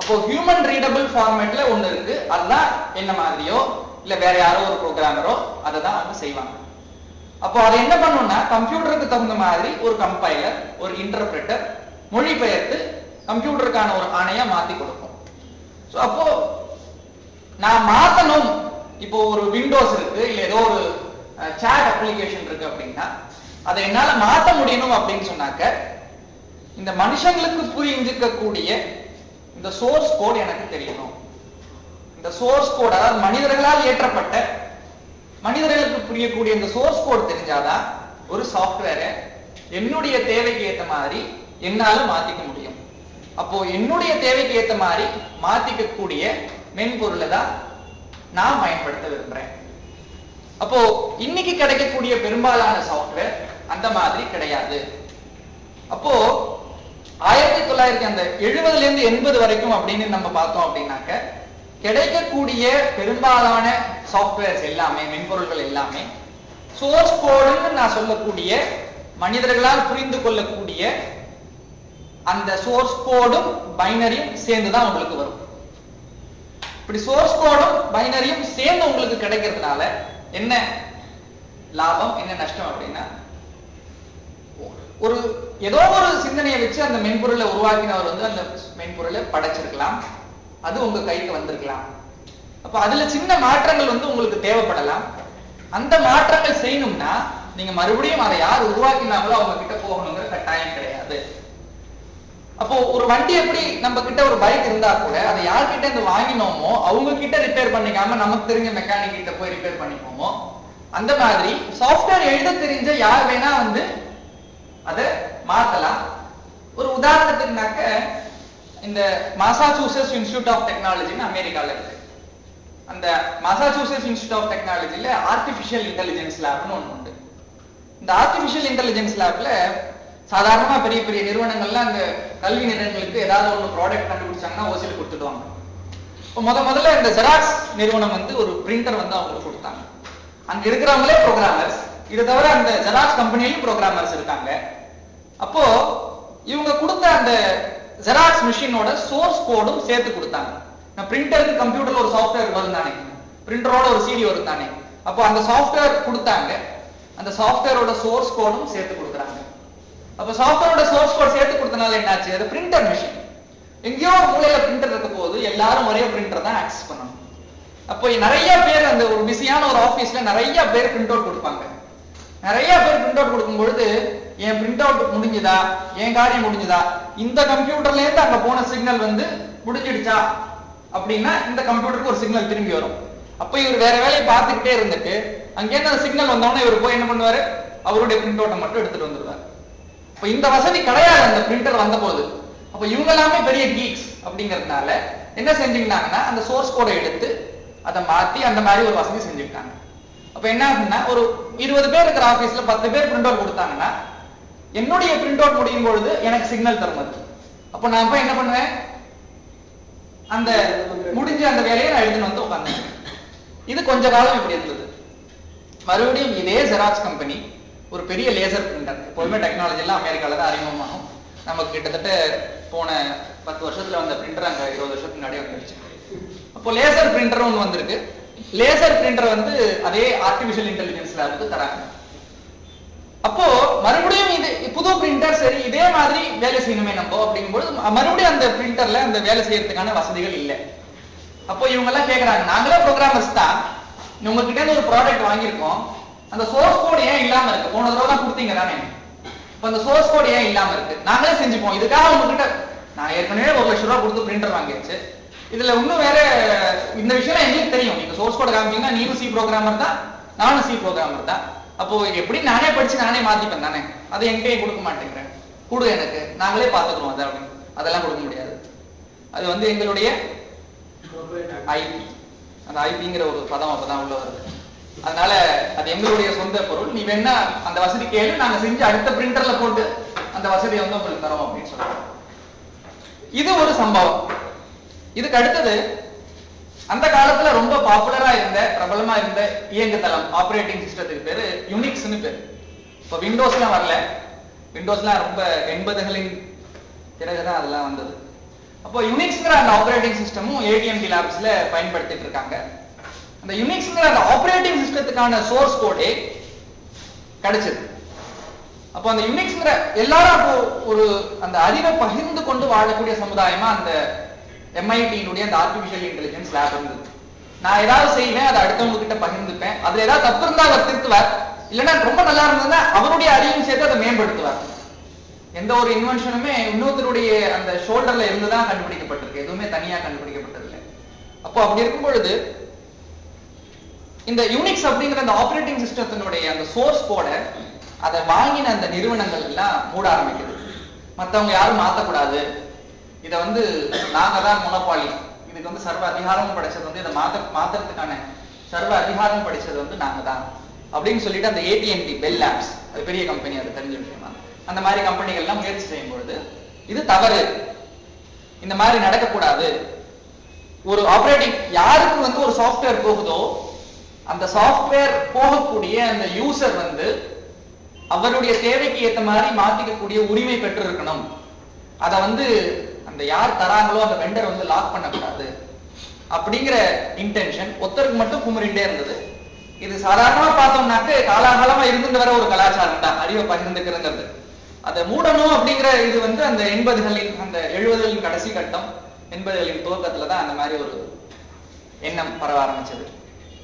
அப்போ ஹியூமன் ரீடபிள் ஃபார்மேட்ல ஒண்ணு இருக்கு. அதுதான் என்ன மாதிரியோ இல்ல வேற யாரோ ஒரு ப்ரோக்ராமரோ அதை தான் அவங்க செய்வாங்க. அப்போ அதை என்ன பண்ணும்னா கம்ப்யூட்டருக்கு தகுந்த மாதிரி ஒரு கம்பைலர் ஒரு இன்டர்பிரட்டர் மொழிபெயர்த்து கம்ப்யூட்டருக்கான ஒரு ஆணையா மாத்தி கொடுக்கும் ஸோ அப்போ நான் மாத்தணும். இப்போ ஒரு விண்டோஸ் இருக்கு இல்ல ஏதோ ஒரு சேட் அப்ளிகேஷன் இருக்கு அப்படின்னா அதை என்னால மாத்த முடியணும் அப்படின்னு சொன்னாக்க இந்த மனுஷங்களுக்கு புரிஞ்சுக்கக்கூடிய இந்த சோர்ஸ் கோட் எனக்கு தெரியணும். இந்த சோர்ஸ் கோட் அதாவது மனிதர்களால் ஏற்றப்பட்ட மனிதர்களுக்கு புரியக்கூடிய இந்த சோர்ஸ் கோட் தெரிஞ்சாதான் ஒரு சாஃப்ட்வேரை என்னுடைய தேவைக்கு ஏற்ற மாதிரி என்னால மாத்திக்க முடியும். அப்போ என்னுடைய தேவைக்கு ஏத்த மாதிரி மாத்திக்க கூடிய மென்பொருளை தான் நான் பயன்படுத்த விரும்புறேன். அப்போ இன்னைக்கு கிடைக்கக்கூடிய பெரும்பாலான சாஃப்ட்வேர் அந்த மாதிரி கிடையாது. அப்போ ஆயிரத்தி தொள்ளாயிரத்தி அந்த எழுபதுல இருந்து எண்பது வரைக்கும் அப்படின்னு நம்ம பார்த்தோம் அப்படின்னாக்க கிடைக்கக்கூடிய பெரும்பாலான சாஃப்ட்வேர்ஸ் எல்லாமே மென்பொருள்கள் எல்லாமே சோர்ஸ் கோடுன்னு நான் சொல்லக்கூடிய மனிதர்களால் புரிந்து கொள்ளக்கூடிய அந்த சோர்ஸ் கோடும் பைனரியும் சேர்ந்து தான் உங்களுக்கு வரும். இப்படி சோர்ஸ் கோடும் பைனரியும் சேர்ந்து உங்களுக்கு கிடைக்கிறதுனால என்ன லாபம் என்ன நஷ்டம் அப்படின்னா ஒரு ஏதோ ஒரு சிந்தனையை வச்சு அந்த மென்பொருளை உருவாக்கினவர் வந்து அந்த மென்பொருளை படைச்சிருக்கலாம். அது உங்க கைக்கு வந்திருக்கலாம். அப்ப அதுல சின்ன மாற்றங்கள் வந்து உங்களுக்கு தேவைப்படலாம். அந்த மாற்றங்கள் செய்யணும்னா நீங்க மறுபடியும் அதை யார் உருவாக்கினாங்களோ அவங்க கிட்ட போகணுங்கிற கட்டாயம் கிடையாது. அப்போ ஒரு வண்டி எப்படி நம்ம கிட்ட ஒரு பைக் இருந்தா கூட அதை யார்கிட்ட இருந்து வாங்கினோமோ அவங்க கிட்ட ரிப்பேர் பண்ணிக்காம நமக்கு தெரிஞ்ச மெக்கானிக் கிட்ட போய் ரிப்பேர் பண்ணிப்போமோ அந்த மாதிரி சாஃப்ட்வேர் எழுத தெரிஞ்ச யார் வேணா வந்து அதை மாத்தலாம். ஒரு உதாரணத்துக்குனாக்க இந்த மாசாசூசெட்ஸ் இன்ஸ்டியூட் ஆஃப் டெக்னாலஜின்னு அமெரிக்கால இருக்கு. அந்த மாசாசூசெட்ஸ் இன்ஸ்டியூட் ஆஃப் டெக்னாலஜில ஆர்டிபிஷியல் இன்டெலிஜென்ஸ் லேப்னு ஒன்று உண்டு. இந்த ஆர்டிபிஷியல் இன்டெலிஜென்ஸ் லேப்ல சாதாரணமா பெரிய பெரிய நிறுவனங்கள்லாம் அந்த கல்வி நிறுவனங்களுக்கு ஏதாவது ஒன்று ப்ராடக்ட் கண்டுபிடிச்சாங்கன்னா ஓசியில் கொடுத்துடுவாங்க. இப்போ முத முதல்ல இந்த ஜெராக்ஸ் நிறுவனம் வந்து ஒரு பிரிண்டர் வந்து அவங்களுக்கு கொடுத்தாங்க. அங்க இருக்கிறவங்களே ப்ரோக்ராமர்ஸ் இதை தவிர அந்த ஜெராக்ஸ் கம்பெனிலையும் ப்ரோக்ராமர்ஸ் இருக்காங்க. அப்போ இவங்க கொடுத்த அந்த ஜெராக்ஸ் மிஷினோட சோர்ஸ் கோடும் சேர்த்து கொடுத்தாங்க. நான் பிரிண்டருக்கு கம்ப்யூட்டர்ல ஒரு சாஃப்ட்வேர் வரும் தானே. பிரிண்டரோட ஒரு சிடி வரும் தானே. அப்போ அந்த சாஃப்ட்வேர் கொடுத்தாங்க. அந்த சாஃப்ட்வேரோட சோர்ஸ் கோடும் சேர்த்து கொடுக்குறாங்க. அப்ப சாஃப்ட்வேரோட சோர்ஸ் கோட் சேர்த்து கொடுத்தனால என்னாச்சு? அது பிரிண்டர் மிஷின் எங்கேயோ ஒரு மூலையில பிரிண்டர் இருக்க போது எல்லாரும் ஒரே பிரிண்டர் தான் ஆக்சஸ் பண்ணணும். அப்போ நிறைய பேர் அந்த ஒரு பிஸியான ஒரு ஆபீஸ்ல நிறைய பேர் பிரிண்ட் அவுட் கொடுப்பாங்க. நிறைய பேர் பிரிண்ட் அவுட் கொடுக்கும் பொழுது என் பிரிண்ட் அவுட் முடிஞ்சுதா? என் காரியம் முடிஞ்சுதா? இந்த கம்ப்யூட்டர்ல இருந்து அங்க போன சிக்னல் வந்து முடிஞ்சிடுச்சா? அப்படின்னா இந்த கம்ப்யூட்டருக்கு ஒரு சிக்னல் திரும்பி வரும். அப்ப இவர் வேற வேலையை பார்த்துக்கிட்டே இருந்துட்டு அங்கேருந்து அந்த சிக்னல் வந்தோடனே இவர் போய் என்ன பண்ணுவாரு? அவருடைய பிரிண்ட் அவுட்டை மட்டும் எடுத்துட்டு வந்துருவாரு இப்ப இந்த வசதி கிடையாது அந்த பிரிண்டர் வந்த போது அப்ப இவங்க எல்லாமே பெரிய கீக்ஸ் அப்படிங்கறதுனால என்ன செஞ்சுக்கிட்டாங்கன்னா அந்த சோர்ஸ் கோடை எடுத்து அதை மாத்தி அந்த மாதிரி ஒரு வசதி செஞ்சுக்கிட்டாங்க. அப்ப என்ன ஆகுதுன்னா ஒரு இருபது பேர் இருக்கிற ஆபீஸ்ல பத்து பேர் பிரிண்ட் அவுட் கொடுத்தாங்கன்னா என்னுடைய பிரிண்ட் அவுட் முடியும் பொழுது எனக்கு சிக்னல் தரும் அது. அப்ப நான் போய் என்ன பண்ணுவேன்? அந்த முடிஞ்ச அந்த வேலையை நான் எழுதுன்னு வந்து உட்காந்தேன் இது கொஞ்ச காலம் இப்படி இருந்தது. மறுபடியும் இதே ஜெராக்ஸ் கம்பெனி ஒரு பெரிய லேசர் பிரிண்டர் எப்போதுமே டெக்னாலஜி எல்லாம் அமெரிக்கால தான் அறிமுகமாகும். நமக்கு கிட்டத்தட்ட போன பத்து வருஷத்துல வந்த பிரிண்டர் அங்க இருபது வருஷத்துக்கு முன்னாடி வந்துருச்சு. அப்போ லேசர் பிரிண்டர் ஒன்று வந்திருக்கு. லேசர் பிரிண்டர் வந்து அதே ஆர்டிபிஷியல் இன்டெலிஜென்ஸ் லேபுக்கு தராங்க. அப்போ மறுபடியும் இது புது பிரிண்டர் சரி இதே மாதிரி வேலை செய்யணுமே நம்ம அப்படிங்கும்போது மறுபடியும் அந்த பிரிண்டர்ல அந்த வேலை செய்யறதுக்கான வசதிகள் இல்லை. அப்போ இவங்க எல்லாம் கேக்குறாங்க நாங்களே ப்ரோக்ராமர்ஸ் தான். உங்ககிட்ட இருந்து ஒரு ப்ராடக்ட் வாங்கியிருக்கோம். அந்த சோர்ஸ் கோட் ஏன் இல்லாம இருக்கு? போன தடவை தான் கொடுத்தீங்க தானே? இப்ப அந்த சோர்ஸ் கோட் ஏன் இல்லாம இருக்கு? நாங்களே செஞ்சுப்போம். இதுக்காக உங்ககிட்ட நான் ஏற்கனவே ஒரு லட்சம் ரூபாய் கொடுத்து பிரிண்டர் வாங்கியாச்சு. இதுல இன்னும் வேற இந்த விஷயம் எங்களுக்கு தெரியும். நீங்க சோர்ஸ் கோட் காமிச்சீங்கன்னா நீயும் சி ப்ரோக்ராமர் தான் நானும் சி ப்ரோக்ராமர் தான். அப்போ எப்படி நானே படிச்சு நானே மாத்திப்பேன் தானே? அதை என்கிட்டயே கொடுக்க மாட்டேங்கிறேன். கொடு எனக்கு. நாங்களே பார்த்துக்கிறோம் அதை அப்படின்னு. அதெல்லாம் கொடுக்க முடியாது. அது வந்து எங்களுடைய ஐபி அந்த ஐபிங்கிற ஒரு பதம் அப்பதான் உள்ள வருது. அதனால அது எங்களுடைய சொந்த பொருள். நீ வேணா அந்த வசதி கேளு நாங்க செஞ்சு அடுத்த பிரிண்டர்ல போட்டு அந்த வசதியை வந்து உங்களுக்கு தரோம் அப்படின்னு சொல்றாங்க. இது ஒரு சம்பவம். இதுக்கு அடுத்தது அந்த காலத்துல ரொம்ப பாப்புலரா இருந்த பிரபலமா இருந்த இயங்குதளம் ஆபரேட்டிங் சிஸ்டத்துக்கு பேரு யூனிக்ஸ்னு பேரு. இப்ப விண்டோஸ்லாம் வரல. விண்டோஸ்லாம் ரொம்ப எண்பதுகளின் பிறகுதான் அதெல்லாம் வந்தது. அப்போ யூனிக்ஸ்ங்கிற அந்த ஆபரேட்டிங் சிஸ்டமும் ஏடிஎம்டி லேப்ஸ்ல பயன்படுத்திட்டு இருக்காங்க. அந்த யுனிக்ஸ்ங்கிற அந்த ஆபரேட்டிங் சிஸ்டத்துக்கான சோர்ஸ் கோடே கிடைச்சது. அப்போ அந்த யுனிக்ஸ்ங்கிற எல்லாரும் அப்போ ஒரு அந்த அறிவை பகிர்ந்து கொண்டு வாழக்கூடிய சமுதாயமா அந்த எம்ஐடியினுடைய அந்த ஆர்டிபிஷியல் இன்டெலிஜென்ஸ் லேப் இருந்தது. நான் ஏதாவது செய்வேன் அதை அடுத்தவங்க கிட்ட பகிர்ந்துப்பேன். அதுல ஏதாவது தப்பு இருந்தா அவர் திருத்துவார். இல்லைன்னா ரொம்ப நல்லா இருந்ததுன்னா அவருடைய அறிவும் சேர்த்து அதை மேம்படுத்துவார். எந்த ஒரு இன்வென்ஷனுமே இன்னொருத்தருடைய அந்த ஷோல்டர்ல இருந்துதான் கண்டுபிடிக்கப்பட்டிருக்கு. எதுவுமே தனியா கண்டுபிடிக்கப்பட்டதில்லை. அப்போ அப்படி இருக்கும் பொழுது இந்த யூனிக்ஸ் அப்படிங்கிற அந்த ஆபரேட்டிங் சிஸ்டத்தினுடைய அந்த சோர்ஸ் கோட அதை வாங்கின அந்த நிறுவனங்கள் எல்லாம் மூட ஆரம்பிக்குது. மத்தவங்க யாரும் மாத்தக்கூடாது. இதை வந்து நாங்க தான் முனப்பாளி இதுக்கு வந்து சர்வ அதிகாரமும் படைச்சது வந்து இதை மாத்த மாத்துறதுக்கான சர்வ அதிகாரம் படிச்சது வந்து நாங்க தான் அப்படின்னு சொல்லிட்டு அந்த ஏடிஎன்டி பெல் ஆப்ஸ் அது பெரிய கம்பெனி அது தெரிஞ்ச விஷயமா. அந்த மாதிரி கம்பெனிகள்லாம் முயற்சி செய்யும் பொழுது இது தவறு. இந்த மாதிரி நடக்கக்கூடாது. ஒரு ஆப்ரேட்டிங் யாருக்கு வந்து ஒரு சாஃப்ட்வேர் போகுதோ அந்த சாஃப்ட்வேர் போகக்கூடிய அந்த யூசர் வந்து அவருடைய தேவைக்கு ஏற்ற மாதிரி மாத்திக்கக்கூடிய உரிமை பெற்று இருக்கணும் அதை வந்து அந்த யார் தராங்களோ அந்த வெண்டர் வந்து லாக் பண்ணக்கூடாது. அப்படிங்கிற இன்டென்ஷன் ஒருத்தருக்கு மட்டும் குமுறிட்டே இருந்தது. இது சாதாரணமா பார்த்தோம்னாக்க காலாகாலமா இருந்துட்டு வர ஒரு கலாச்சாரம் தான். அறிவை பகிர்ந்துக்கிறதுங்கிறது. அதை மூடணும் அப்படிங்கிற இது வந்து அந்த எண்பதுகளின் அந்த எழுபதுகளின் கடைசி கட்டம் எண்பதுகளின் துவக்கத்துல தான் அந்த மாதிரி ஒரு எண்ணம் பரவ ஆரம்பிச்சது.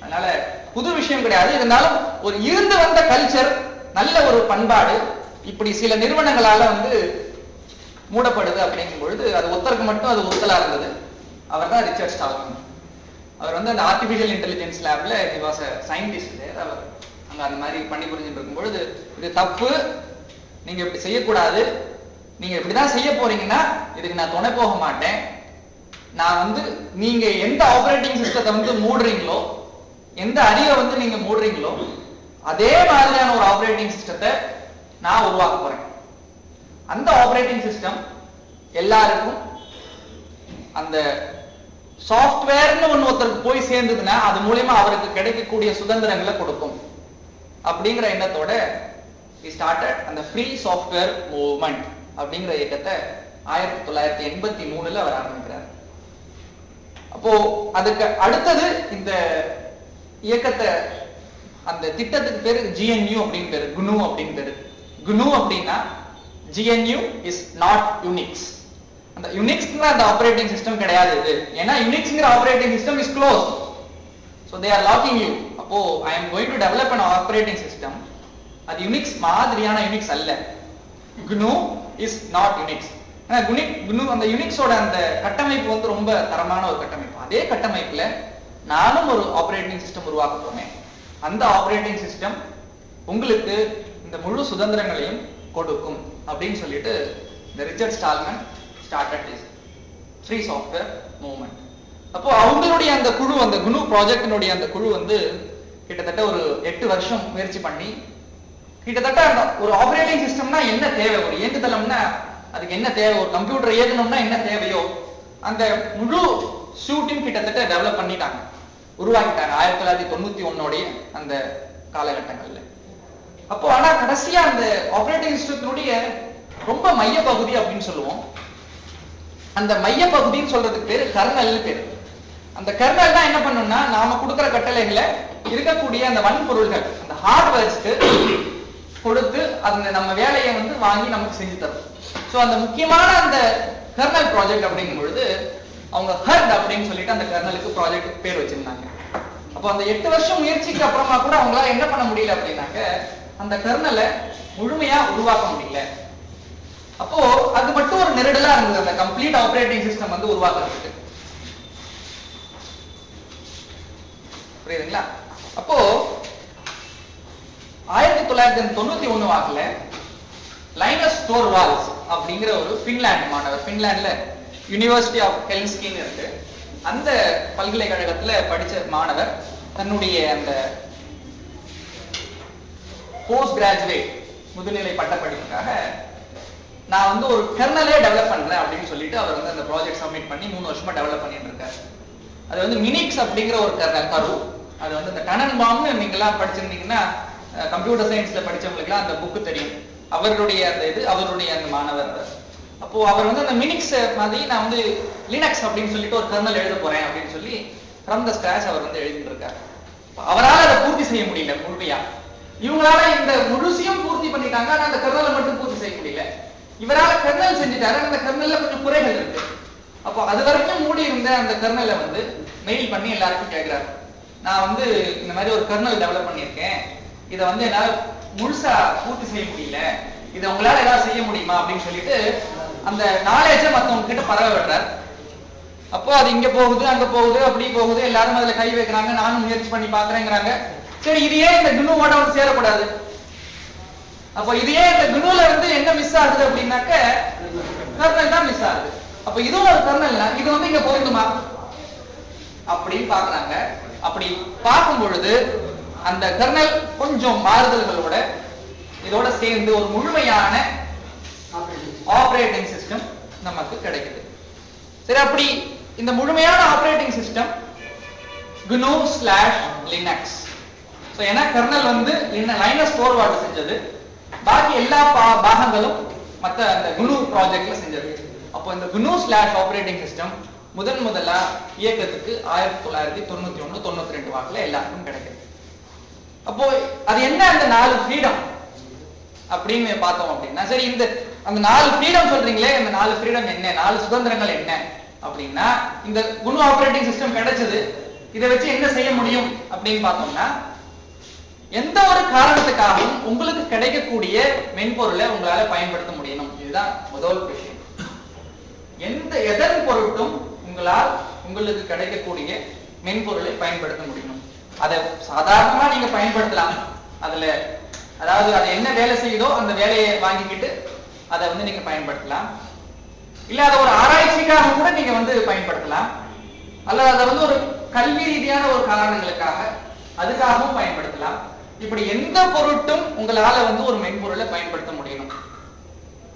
அதனால புது விஷயம் கிடையாது. இருந்தாலும் ஒரு இருந்து வந்த கல்ச்சர் நல்ல ஒரு பண்பாடு இப்படி சில நிறுவனங்களால வந்து மூடப்படுது அப்படிங்கும் பொழுது அது ஒத்தருக்கு மட்டும் அது ஒத்தலா இருந்தது. அவர் தான் ரிச்சர்ட் ஸ்டால்மன் அவர் வந்து அந்த ஆர்டிபிஷியல் இன்டெலிஜென்ஸ் லேப்ல ஹி வாஸ் அ சயின்டிஸ்ட் அவர் அங்க அந்த மாதிரி பண்ணி புரிஞ்சுட்டு இருக்கும்பொழுது இது தப்பு. நீங்க இப்படி செய்யக்கூடாது. நீங்க இப்படிதான் செய்ய போறீங்கன்னா இதுக்கு நான் துணை போக மாட்டேன். நான் வந்து நீங்க எந்த ஆபரேட்டிங் சிஸ்டத்தை வந்து மூடுறீங்களோ எந்த அறிவை வந்து நீங்க மூடுறீங்களோ அதே மாதிரியான ஒரு ஆபரேட்டிங் சிஸ்டத்தை நான் உருவாக்க போறேன். அந்த ஆபரேட்டிங் சிஸ்டம் எல்லாருக்கும் அந்த சாஃப்ட்வேர்னு ஒன்று ஒருத்தருக்கு போய் சேர்ந்ததுன்னா அது மூலியமா அவருக்கு கிடைக்கக்கூடிய சுதந்திரங்களை கொடுக்கும். அப்படிங்கிற எண்ணத்தோட ஸ்டார்டட் அந்த ஃப்ரீ சாஃப்ட்வேர் மூவ்மெண்ட் அப்படிங்கிற இயக்கத்தை ஆயிரத்தி தொள்ளாயிரத்தி எண்பத்தி மூணுல அவர் ஆரம்பிக்கிறார். அப்போ அதுக்கு அடுத்தது இந்த இயக்கத்தை அந்த திட்டத்துக்கு பேரு ஜிஎன்யூ அப்படின்னு பேரு குனு அப்படின்னு பேரு. குனு அப்படின்னா ஜிஎன்யூ இஸ் நாட் யூனிக்ஸ் அந்த யூனிக்ஸ்ங்கிற அந்த ஆப்ரேட்டிங் சிஸ்டம் கிடையாது இது. ஏன்னா யூனிக்ஸ்ங்கிற operating system is close so they are locking you அப்போ I am going to develop an operating system அது யுனிக்ஸ் மாதிரியான யுனிக்ஸ் அல்ல. குனு இஸ் நாட் யுனிக்ஸ் ஏன்னா குனிக் குனு அந்த யுனிக்ஸோட அந்த கட்டமைப்பு வந்து ரொம்ப தரமான ஒரு கட்டமைப்பு. அதே கட்டமைப்புல நானும் ஒரு ஆபரேட்டிங் சிஸ்டம் உருவாக்க போனேன் அந்த ஆப்ரேட்டிங் சிஸ்டம் உங்களுக்கு இந்த முழு சுதந்திரங்களையும் கொடுக்கும் அப்படின்னு சொல்லிட்டு இந்த Richard Stallman started is free software movement அப்போ அவங்களுடைய அந்த குழு அந்த குனு ப்ராஜெக்டினுடைய அந்த குழு வந்து கிட்டத்தட்ட ஒரு எட்டு வருஷம் முயற்சி பண்ணி கிட்டத்தட்ட அந்த ஒரு ஆப்ரேட்டிங் சிஸ்டம்னா என்ன தேவை? ஒரு இயங்குதளம்னா அதுக்கு என்ன தேவை? ஒரு கம்ப்யூட்டர் இயக்கணும்னா என்ன தேவையோ அந்த முழு ஷூட்டிங் கிட்டத்தட்ட டெவலப் பண்ணிட்டாங்க. உருவாக்கிட்டாங்க. ஆயிரத்தி தொள்ளாயிரத்தி தொண்ணூத்தி ஒன்னோடைய அந்த காலகட்டங்கள்ல. அப்போ ஆனா கடைசியா அந்த ஆபரேட்டிங் சிஸ்டத்தினுடைய ரொம்ப மைய பகுதி அப்படின்னு சொல்லுவோம். அந்த மைய பகுதின்னு சொல்றதுக்கு பேரு கர்னல்னு பேரு. அந்த கர்னல் தான் என்ன பண்ணும்னா நாம கொடுக்கிற கட்டளைகளை இருக்கக்கூடிய அந்த வன்பொருள்கள் அந்த ஹார்ட்வேர்ஸ்க்கு கொடுத்து அந்த நம்ம வேலையை வந்து வாங்கி நமக்கு செஞ்சு தரும். சோ அந்த முக்கியமான அந்த கர்னல் ப்ராஜெக்ட் அப்படிங்கும் பொழுது அவங்க ஹர்ட் அப்படின்னு சொல்லிட்டு அந்த கர்னலுக்கு ப்ராஜெக்ட் பேர் வச்சிருந்தாங்க. அப்போ அந்த எட்டு வருஷம் முயற்சிக்கு அப்புறமா கூட அவங்களால என்ன பண்ண முடியல அப்படின்னாக்க அந்த கர்னலை முழுமையா உருவாக்க முடியல. அப்போ அது மட்டும் ஒரு நெருடலா இருந்தது அந்த கம்ப்ளீட் ஆபரேட்டிங் சிஸ்டம் வந்து உருவாக்குறதுக்கு. புரியுதுங்களா? அப்போ ஆயிரத்தி தொள்ளாயிரத்தி தொண்ணூத்தி ஒண்ணு வாக்குல லைனஸ் டோர்வால்ஸ் அப்படிங்கிற ஒரு பின்லாந்து மாணவர் பின்லாந்துல யூனிவர்சிட்டி ஆஃப் ஹெல்ஸ்கின்னு இருக்கு. அந்த பல்கலைக்கழகத்துல படிச்ச மாணவர் தன்னுடைய அந்த போஸ்ட் கிராஜுவேட் முதுநிலை பட்டப்படிப்புக்காக நான் வந்து ஒரு கர்னலே டெவலப் பண்றேன் அப்படின்னு சொல்லிட்டு அவர் வந்து அந்த ப்ராஜெக்ட் சப்மிட் பண்ணி மூணு வருஷமா டெவலப் பண்ணிட்டு இருக்காரு. அது வந்து மினிக்ஸ் அப்படிங்கிற ஒரு கர்னல் கரு. அது வந்து இந்த டனன் பாம்னு நீங்க எல்லாம் படிச்சிருந்தீங்கன்னா கம்ப்யூட்டர் சயின்ஸ்ல படிச்சவங்களுக்குலாம் அந்த புக்கு தெரியும். அவருடைய அந்த இது அவருடைய அந்த மாணவர் அப்போ அவர் வந்து அந்த மினிக்ஸ் மாதிரி நான் வந்து லினக்ஸ் அப்படின்னு சொல்லிட்டு ஒரு கர்னல் எழுத போறேன் அப்படின்னு சொல்லி ஃப்ரம் த ஸ்கிராச் அவர் வந்து எழுதிட்டு இருக்காரு. அவரால் அதை பூர்த்தி செய்ய முடியல முழுமையா. இவங்களால இந்த முழுசையும் பூர்த்தி பண்ணிட்டாங்க ஆனா அந்த கர்னலை மட்டும் பூர்த்தி செய்ய முடியல. இவரால கர்னல் செஞ்சுட்டாரு அந்த கர்னல்ல கொஞ்சம் குறைகள் இருக்கு. அப்போ அது வரைக்கும் மூடி இருந்த அந்த கர்னலை வந்து மெயில் பண்ணி எல்லாருக்கும் கேட்கிறாரு நான் வந்து இந்த மாதிரி ஒரு கர்னல் டெவலப் பண்ணியிருக்கேன். இதை வந்து என்னால் முழுசா பூர்த்தி செய்ய முடியல. இதை உங்களால ஏதாவது செய்ய முடியுமா அப்படின்னு சொல்லிட்டு அந்த நாலேஜை மத்தவங்க கிட்ட பரவ விடுறார் அப்போ அது இங்க போகுது அங்க போகுது அப்படி போகுது எல்லாரும் அதுல கை வைக்கிறாங்க நானும் முயற்சி பண்ணி பாக்குறேங்கிறாங்க. சரி இது ஏன் இந்த குணுவோட வந்து சேரக்கூடாது. அப்போ இது ஏன் இந்த குணுல இருந்து என்ன மிஸ் ஆகுது அப்படின்னாக்க கர்னல் தான் மிஸ் ஆகுது. அப்ப இதுவும் ஒரு கர்னல் இது வந்து இங்க பொருந்துமா? அப்படின்னு பாக்குறாங்க. அப்படி பார்க்கும் பொழுது அந்த கர்னல் கொஞ்சம் மாறுதல்களோட இதோட சேர்ந்து ஒரு முழுமையான ஆபரேட்டிங் சிஸ்டம் நமக்கு கிடைக்குது. சரி அப்படி இந்த முழுமையான operating system GNU slash Linux so ஏன்னா கர்னல் வந்து லைனஸ் வாட்டர் செஞ்சது. பாக்கி எல்லா பாகங்களும் மத்த அந்த குனு ப்ராஜெக்ட்ல செஞ்சது. அப்போ இந்த குனு ஸ்லாஷ் ஆபரேட்டிங் சிஸ்டம் முதன் முதலா இயக்கத்துக்கு ஆயிரத்தி தொள்ளாயிரத்தி தொண்ணூத்தி ஒண்ணு தொண்ணூத்தி ரெண்டு வாக்குல எல்லாருக்கும் கிடைக்குது. அப்போ அது என்ன அந்த நாலு ஃப்ரீடம் அப்படின்னு பார்த்தோம் அப்படின்னா சரி இந்த அந்த நாலு ஃப்ரீடம் சொல்றீங்களே அந்த நாலு ஃப்ரீடம் என்ன? நாலு சுதந்திரங்கள் என்ன? அப்படின்னா இந்த குணு ஆப்ரேட்டிங் சிஸ்டம் கிடைச்சது. இதை வச்சு என்ன செய்ய முடியும் அப்படின்னு பார்த்தோம்னா எந்த ஒரு காரணத்துக்காகவும் உங்களுக்கு கிடைக்கக்கூடிய மென்பொருளை உங்களால பயன்படுத்த முடியணும். இதுதான் முதல் விஷயம். எந்த எதன் பொருட்டும் உங்களால் உங்களுக்கு கிடைக்கக்கூடிய மென்பொருளை பயன்படுத்த முடியும் அதை சாதாரணமா நீங்க பயன்படுத்தலாம். அதுல அதாவது அது என்ன வேலை செய்யுதோ அந்த வேலையை வாங்கிக்கிட்டு அதை வந்து நீங்க பயன்படுத்தலாம். இல்ல அதை ஒரு ஆராய்ச்சிக்காக கூட நீங்க வந்து பயன்படுத்தலாம். அல்லது அதை வந்து ஒரு கல்வி ரீதியான ஒரு காரணங்களுக்காக அதுக்காகவும் பயன்படுத்தலாம். இப்படி எந்த பொருட்டும் உங்களால வந்து ஒரு மென்பொருளை பயன்படுத்த முடியணும்.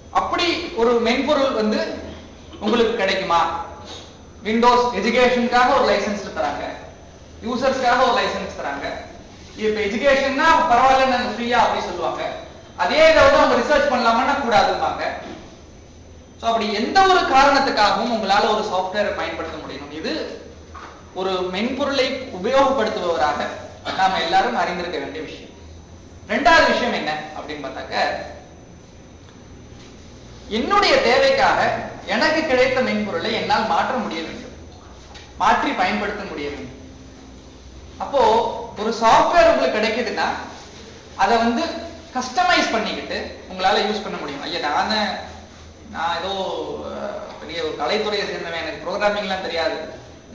அப்படி ஒரு மென்பொருள் வந்து உங்களுக்கு கிடைக்குமா? விண்டோஸ் எஜுகேஷனுக்காக ஒரு லைசன்ஸ் தராங்க. யூசர்ஸ்க்காக ஒரு லைசன்ஸ் தராங்க. இப்ப எஜுகேஷன்னா பரவாயில்ல நாங்க ஃப்ரீயா அப்படி சொல்லுவாங்க. அதே இதை வந்து அவங்க ரிசர்ச் பண்ணலாமா கூடாதும்பாங்க. ஸோ அப்படி எந்த ஒரு காரணத்துக்காகவும் உங்களால ஒரு சாஃப்ட்வேரை பயன்படுத்த முடியும். இது ஒரு மென்பொருளை உபயோகப்படுத்துபவராக நாம எல்லாரும் அறிந்திருக்க வேண்டிய விஷயம். ரெண்டாவது விஷயம் என்ன அப்படின்னு பார்த்தாக்க என்னுடைய தேவைக்காக எனக்கு கிடைத்த மென்பொருளை என்னால் மாற்ற முடிய வேண்டும். மாற்றி பயன்படுத்த முடிய வேண்டும். அப்போ ஒரு சாஃப்ட்வேர் உங்களுக்கு கிடைக்குதுன்னா அதை வந்து கஸ்டமைஸ் பண்ணிக்கிட்டு உங்களால யூஸ் பண்ண முடியும். ஐயா நானே நான் ஏதோ பெரிய ஒரு கலைத்துறையை சேர்ந்தவன். எனக்கு ப்ரோக்ராமிங்லாம் தெரியாது.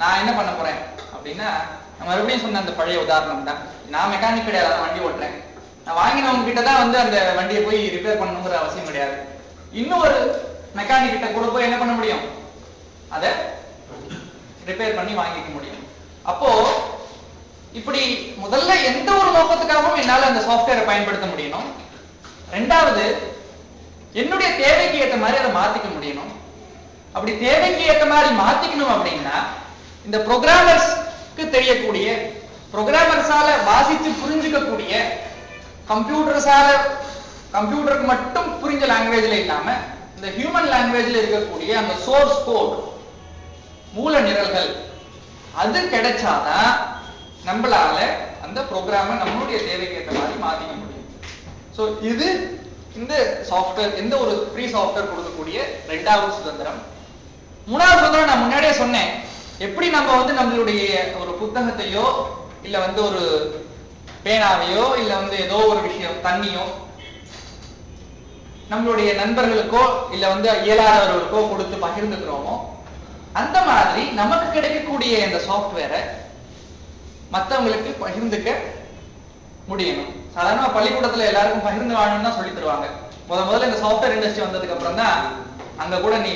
நான் என்ன பண்ண போறேன்? அப்படின்னா நான் மறுபடியும் சொன்ன அந்த பழைய உதாரணம் தான். நான் மெக்கானிக் கிடையாது நான் வண்டி ஓட்டுறேன். நான் வாங்கினவங்க கிட்ட தான் வந்து அந்த வண்டியை போய் ரிப்பேர் பண்ணணுங்கிற அவசியம் கிடையாது. இன்னும் ஒரு மெக்கானிக் கிட்ட கூட போய் என்ன பண்ண முடியும்? அதை ரிப்பேர் பண்ணி வாங்கிக்க முடியும். அப்போ இப்படி முதல்ல எந்த ஒரு நோக்கத்துக்காகவும் என்னால் அந்த சாஃப்ட்வேரை பயன்படுத்த முடியணும்? ரெண்டாவது என்னுடைய தேவைக்கு ஏற்ற மாதிரி அதை மாத்திக்க முடியணும். அப்படி தேவைக்கு ஏற்ற மாதிரி மாத்திக்கணும் அப்படின்னா இந்த ப்ரோக்ராமர்ஸ்க்கு தெரியக்கூடிய ப்ரோக்ராமர்ஸால வாசித்து புரிஞ்சுக்கக்கூடிய கம்ப்யூட்டர்ஸால கம்ப்யூட்டருக்கு மட்டும் புரிஞ்ச லாங்குவேஜ்ல இல்லாம இந்த ஹியூமன் லாங்குவேஜ்ல இருக்கக்கூடிய அந்த சோர்ஸ் கோட் மூல நிரல்கள் அது கிடைச்சாதான் நம்மளால அந்த ப்ரோக்ராமை நம்மளுடைய தேவைக்கு ஏற்ற மாதிரி மாத்திக்க முடியும். சோ இது இந்த சாஃப்ட்வேர் எந்த ஒரு ஃப்ரீ சாஃப்ட்வேர் கொடுக்கக்கூடிய ரெண்டாவது சுதந்திரம். மூணாவது சுதந்திரம் நான் முன்னாடியே சொன்னேன். எப்படி நம்ம வந்து நம்மளுடைய ஒரு புத்தகத்தையோ இல்ல வந்து ஒரு பேனாவையோ இல்ல வந்து ஏதோ ஒரு விஷயம் தண்ணியோ நம்மளுடைய நண்பர்களுக்கோ இல்ல வந்து இயலாதவர்களுக்கோ கொடுத்து பகிர்ந்துக்கிறோமோ அந்த மாதிரி நமக்கு கிடைக்கக்கூடிய இந்த சாஃப்ட்வேரை மற்றவங்களுக்கு பகிர்ந்துக்க முடியணும். சாதாரணமா பள்ளிக்கூடத்துல எல்லாருக்கும் பகிர்ந்து வாழணும்னு தான் சொல்லி தருவாங்க. முத முதல்ல இந்த சாஃப்ட்வேர் இண்டஸ்ட்ரி வந்ததுக்கு அப்புறம் தான் அங்க கூட நீ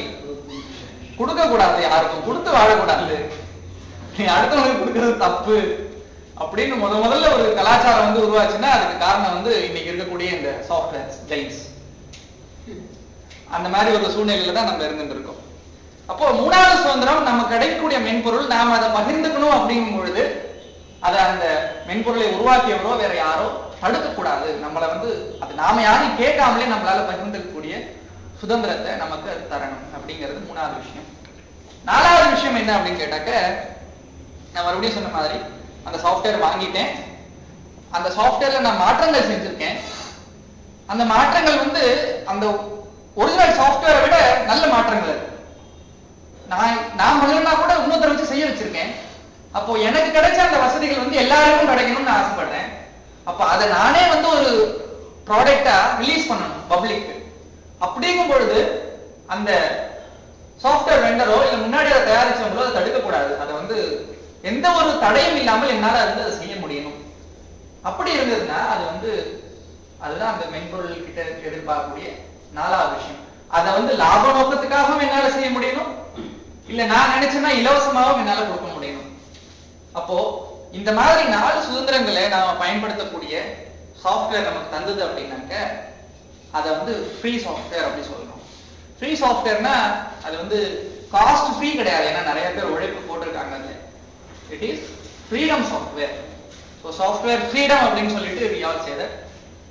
கொடுக்க கூடாது யாருக்கும். கொடுத்து வாழக்கூடாது. நீ அடுத்தவங்களுக்கு கொடுக்கறது தப்பு அப்படின்னு முத முதல்ல ஒரு கலாச்சாரம் வந்து உருவாச்சுன்னா அதுக்கு காரணம் வந்து இன்னைக்கு இருக்கக்கூடிய இந்த சாஃப்ட்வேர் ஜெயின்ஸ் அந்த மாதிரி ஒரு சூழ்நிலையில தான் நம்ம இருந்துட்டு இருக்கோம். அப்போ மூணாவது சுதந்திரம் நம்ம கிடைக்கக்கூடிய மென்பொருள் நாம அதை பகிர்ந்துக்கணும் அப்படிங்கும் பொழுது அதை அந்த மென்பொருளை உருவாக்கியவரோ வேற யாரோ தடுக்க கூடாது நம்மள வந்து அது நாம யாரையும் கேட்காமலே நம்மளால பகிர்ந்துக்கக்கூடிய சுதந்திரத்தை நமக்கு அது தரணும் அப்படிங்கிறது மூணாவது விஷயம். நாலாவது விஷயம் என்ன அப்படின்னு கேட்டாக்க நான் மறுபடியும் சொன்ன மாதிரி அந்த சாஃப்ட்வேர் வாங்கிட்டேன். அந்த சாஃப்ட்வேர்ல நான் மாற்றங்கள் செஞ்சிருக்கேன். அந்த மாற்றங்கள் வந்து அந்த ஒரிஜினல் சாஃப்ட்வேரை விட நல்ல மாற்றங்கள் நான் நான் பண்ணலன்னா கூட இன்னொருத்தர் வச்சு செய்ய வச்சிருக்கேன். அப்போ எனக்கு கிடைச்ச அந்த வசதிகள் வந்து எல்லாருக்கும் கிடைக்கணும்னு நான் ஆசைப்படுறேன். அப்ப அதை நானே வந்து ஒரு ப்ராடக்டா ரிலீஸ் பண்ணணும் பப்ளிக் அப்படிங்கும் பொழுது அந்த சாஃப்ட்வேர் வெண்டரோ இல்ல முன்னாடி அதை தயாரிச்சவங்களோ அதை தடுக்க கூடாது அதை வந்து எந்த ஒரு தடையும் இல்லாமல் என்னால வந்து அதை செய்ய முடியணும். அப்படி இருந்ததுன்னா அது வந்து அதுதான் அந்த மென்பொருள் கிட்ட எதிர்பார்க்கக்கூடிய நாலாவது விஷயம். அதை வந்து லாப நோக்கத்துக்காகவும் என்னால செய்ய முடியணும். இல்ல நான் நினைச்சேன்னா இலவசமாகவும் என்னால கொடுக்க முடியணும். அப்போ இந்த மாதிரி நாலு சுதந்திரங்களை நாம பயன்படுத்தக்கூடிய சாஃப்ட்வேர் நமக்கு தந்தது அப்படின்னாக்க அதை வந்து ஃப்ரீ சாஃப்ட்வேர் அப்படின்னு சொல்லணும் ஃப்ரீ சாஃப்ட்வேர்னா அது வந்து காஸ்ட் ஃப்ரீ கிடையாது. ஏன்னா நிறைய பேர் உழைப்பு போட்டிருக்காங்க அதுல. It is freedom software so software freedom அப்படின்னு சொல்லிட்டு வி ஆல் சேத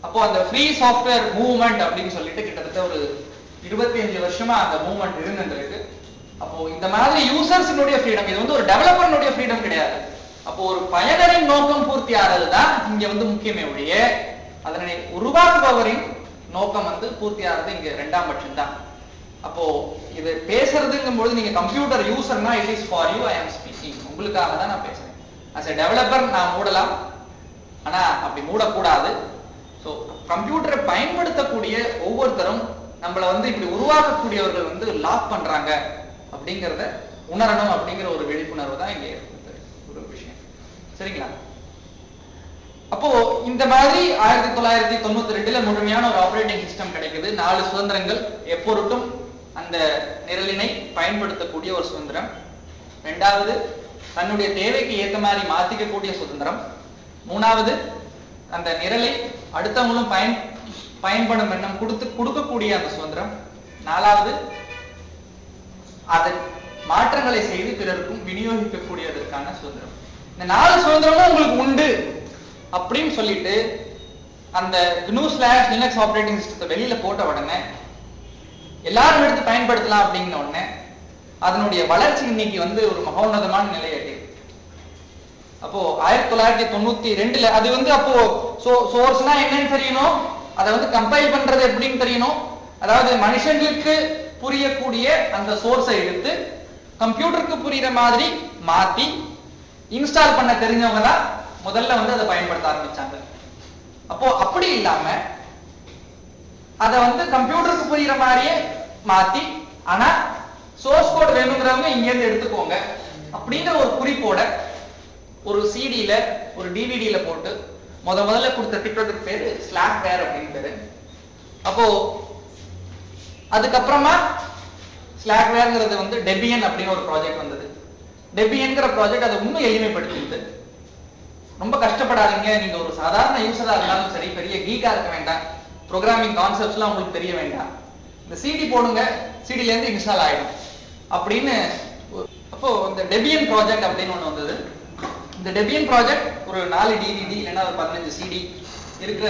அப்போ அந்த ஃப்ரீ சாஃப்ட்வேர் மூவ்மெண்ட் அப்படின்னு சொல்லிட்டு கிட்டத்தட்ட ஒரு இருபத்தி அஞ்சு வருஷமா அந்த மூவ்மெண்ட் இருந்துருக்கு அப்போ இந்த மாதிரி யூசர்ஸினுடைய ஃப்ரீடம் இது வந்து ஒரு டெவலப்பர்னுடைய ஃப்ரீடம் கிடையாது. அப்போ ஒரு பயனரின் நோக்கம் பூர்த்தி ஆறதுதான் இங்க வந்து முக்கியமே ஒழிய அதனை உருவாக்குபவரின் நோக்கம் வந்து பூர்த்தி ஆறது இங்க ரெண்டாம் பட்சம் தான் அப்போ இது பேசுறதுங்கும் பொழுது நீங்க computer யூசர்னா it is for you I am speaking உங்களுக்காக தான் நான் பேசுறேன். அஸ் எ டெவலப்பர் நான் மூடலாம். ஆனா அப்படி மூடக்கூடாது. ஸோ கம்ப்யூட்டரை பயன்படுத்தக்கூடிய ஒவ்வொருத்தரும் நம்மளை வந்து இப்படி உருவாக்கக்கூடியவர்கள் வந்து லாக் பண்றாங்க. அப்படிங்கிறத உணரணும் அப்படிங்கிற ஒரு விழிப்புணர்வு தான் இங்கே ஒரு விஷயம். சரிங்களா? அப்போ இந்த மாதிரி ஆயிரத்தி தொள்ளாயிரத்தி தொண்ணூத்தி ரெண்டுல முழுமையான ஒரு ஆபரேட்டிங் சிஸ்டம் கிடைக்குது. நாலு சுதந்திரங்கள் எப்பொருட்டும் அந்த நிரலினை பயன்படுத்தக்கூடிய ஒரு சுதந்திரம். ரெண்டாவது தன்னுடைய தேவைக்கு ஏத்த மாதிரி மாத்திக்கக்கூடிய சுதந்திரம். மூணாவது அந்த நிரலை அடுத்தவங்களும் பயன் பயன்படும் எண்ணம் கொடுத்து கொடுக்கக்கூடிய அந்த சுதந்திரம். நாலாவது அதன் மாற்றங்களை செய்து பிறருக்கும் விநியோகிக்கக்கூடியதற்கான சுதந்திரம். இந்த நாலு சுதந்திரமும் உங்களுக்கு உண்டு அப்படின்னு சொல்லிட்டு அந்த GNU ஸ்லாஷ் லினக்ஸ் ஆப்ரேட்டிங் சிஸ்டத்தை வெளியில போட்ட உடனே எல்லாரும் எடுத்து பயன்படுத்தலாம் அப்படிங்கிற உடனே அதனுடைய வளர்ச்சி இன்னைக்கு வந்து ஒரு மகோன்னதமான நிலை எட்டியிருக்கு அப்போ ஆயிரத்தி தொள்ளாயிரத்தி தொண்ணூத்தி ரெண்டுல அது வந்து அப்போ சோர்ஸ்னா என்னன்னு தெரியணும்? அதை வந்து கம்பைல் பண்றது எப்படின்னு தெரியணும்? அதாவது மனுஷங்களுக்கு புரியக்கூடிய அந்த சோர்ஸை எடுத்து கம்ப்யூட்டருக்கு புரியுற மாதிரி மாத்தி இன்ஸ்டால் பண்ண தெரிஞ்சவங்க தான் முதல்ல வந்து அதை பயன்படுத்த ஆரம்பிச்சாங்க. அப்போ அப்படி இல்லாம அதை வந்து கம்ப்யூட்டருக்கு புரியுற மாதிரியே மாத்தி ஆனா சோர்ஸ் கோட் வேணுங்கிறவங்க இங்க இருந்து எடுத்துக்கோங்க அப்படிங்கிற ஒரு குறிப்போட ஒரு சிடியில ஒரு டிவிடியில போட்டு முத முதல்ல கொடுத்த திட்டத்துக்கு பேரு ஸ்லாப் வேர் அப்படின்னு பேரு. அப்போ அதுக்கப்புறமா ஸ்லாக்வேர்ங்கிறது வந்து டெபியன் அப்படின்னு ஒரு ப்ராஜெக்ட் வந்தது. டெபியன்ங்கிற ப்ராஜெக்ட் அதை இன்னும் எளிமைப்படுத்திடுது ரொம்ப கஷ்டப்படாதீங்க. நீங்க ஒரு சாதாரண யூசரா இருந்தாலும் சரி பெரிய கீக்கா இருக்க வேண்டாம். ப்ரோக்ராமிங் கான்செப்ட்ஸ்லாம் உங்களுக்கு தெரிய வேண்டாம். இந்த சிடி போடுங்க சிடில இருந்து இன்ஸ்டால் ஆயிடும். அப்படின்னு அப்போ இந்த டெபியன் ப்ராஜெக்ட் அப்படின்னு ஒண்ணு வந்தது. இந்த டெபியன் ப்ராஜெக்ட் ஒரு நாலு டிவிடி இல்லைன்னா ஒரு பதினஞ்சு சிடி இருக்கிற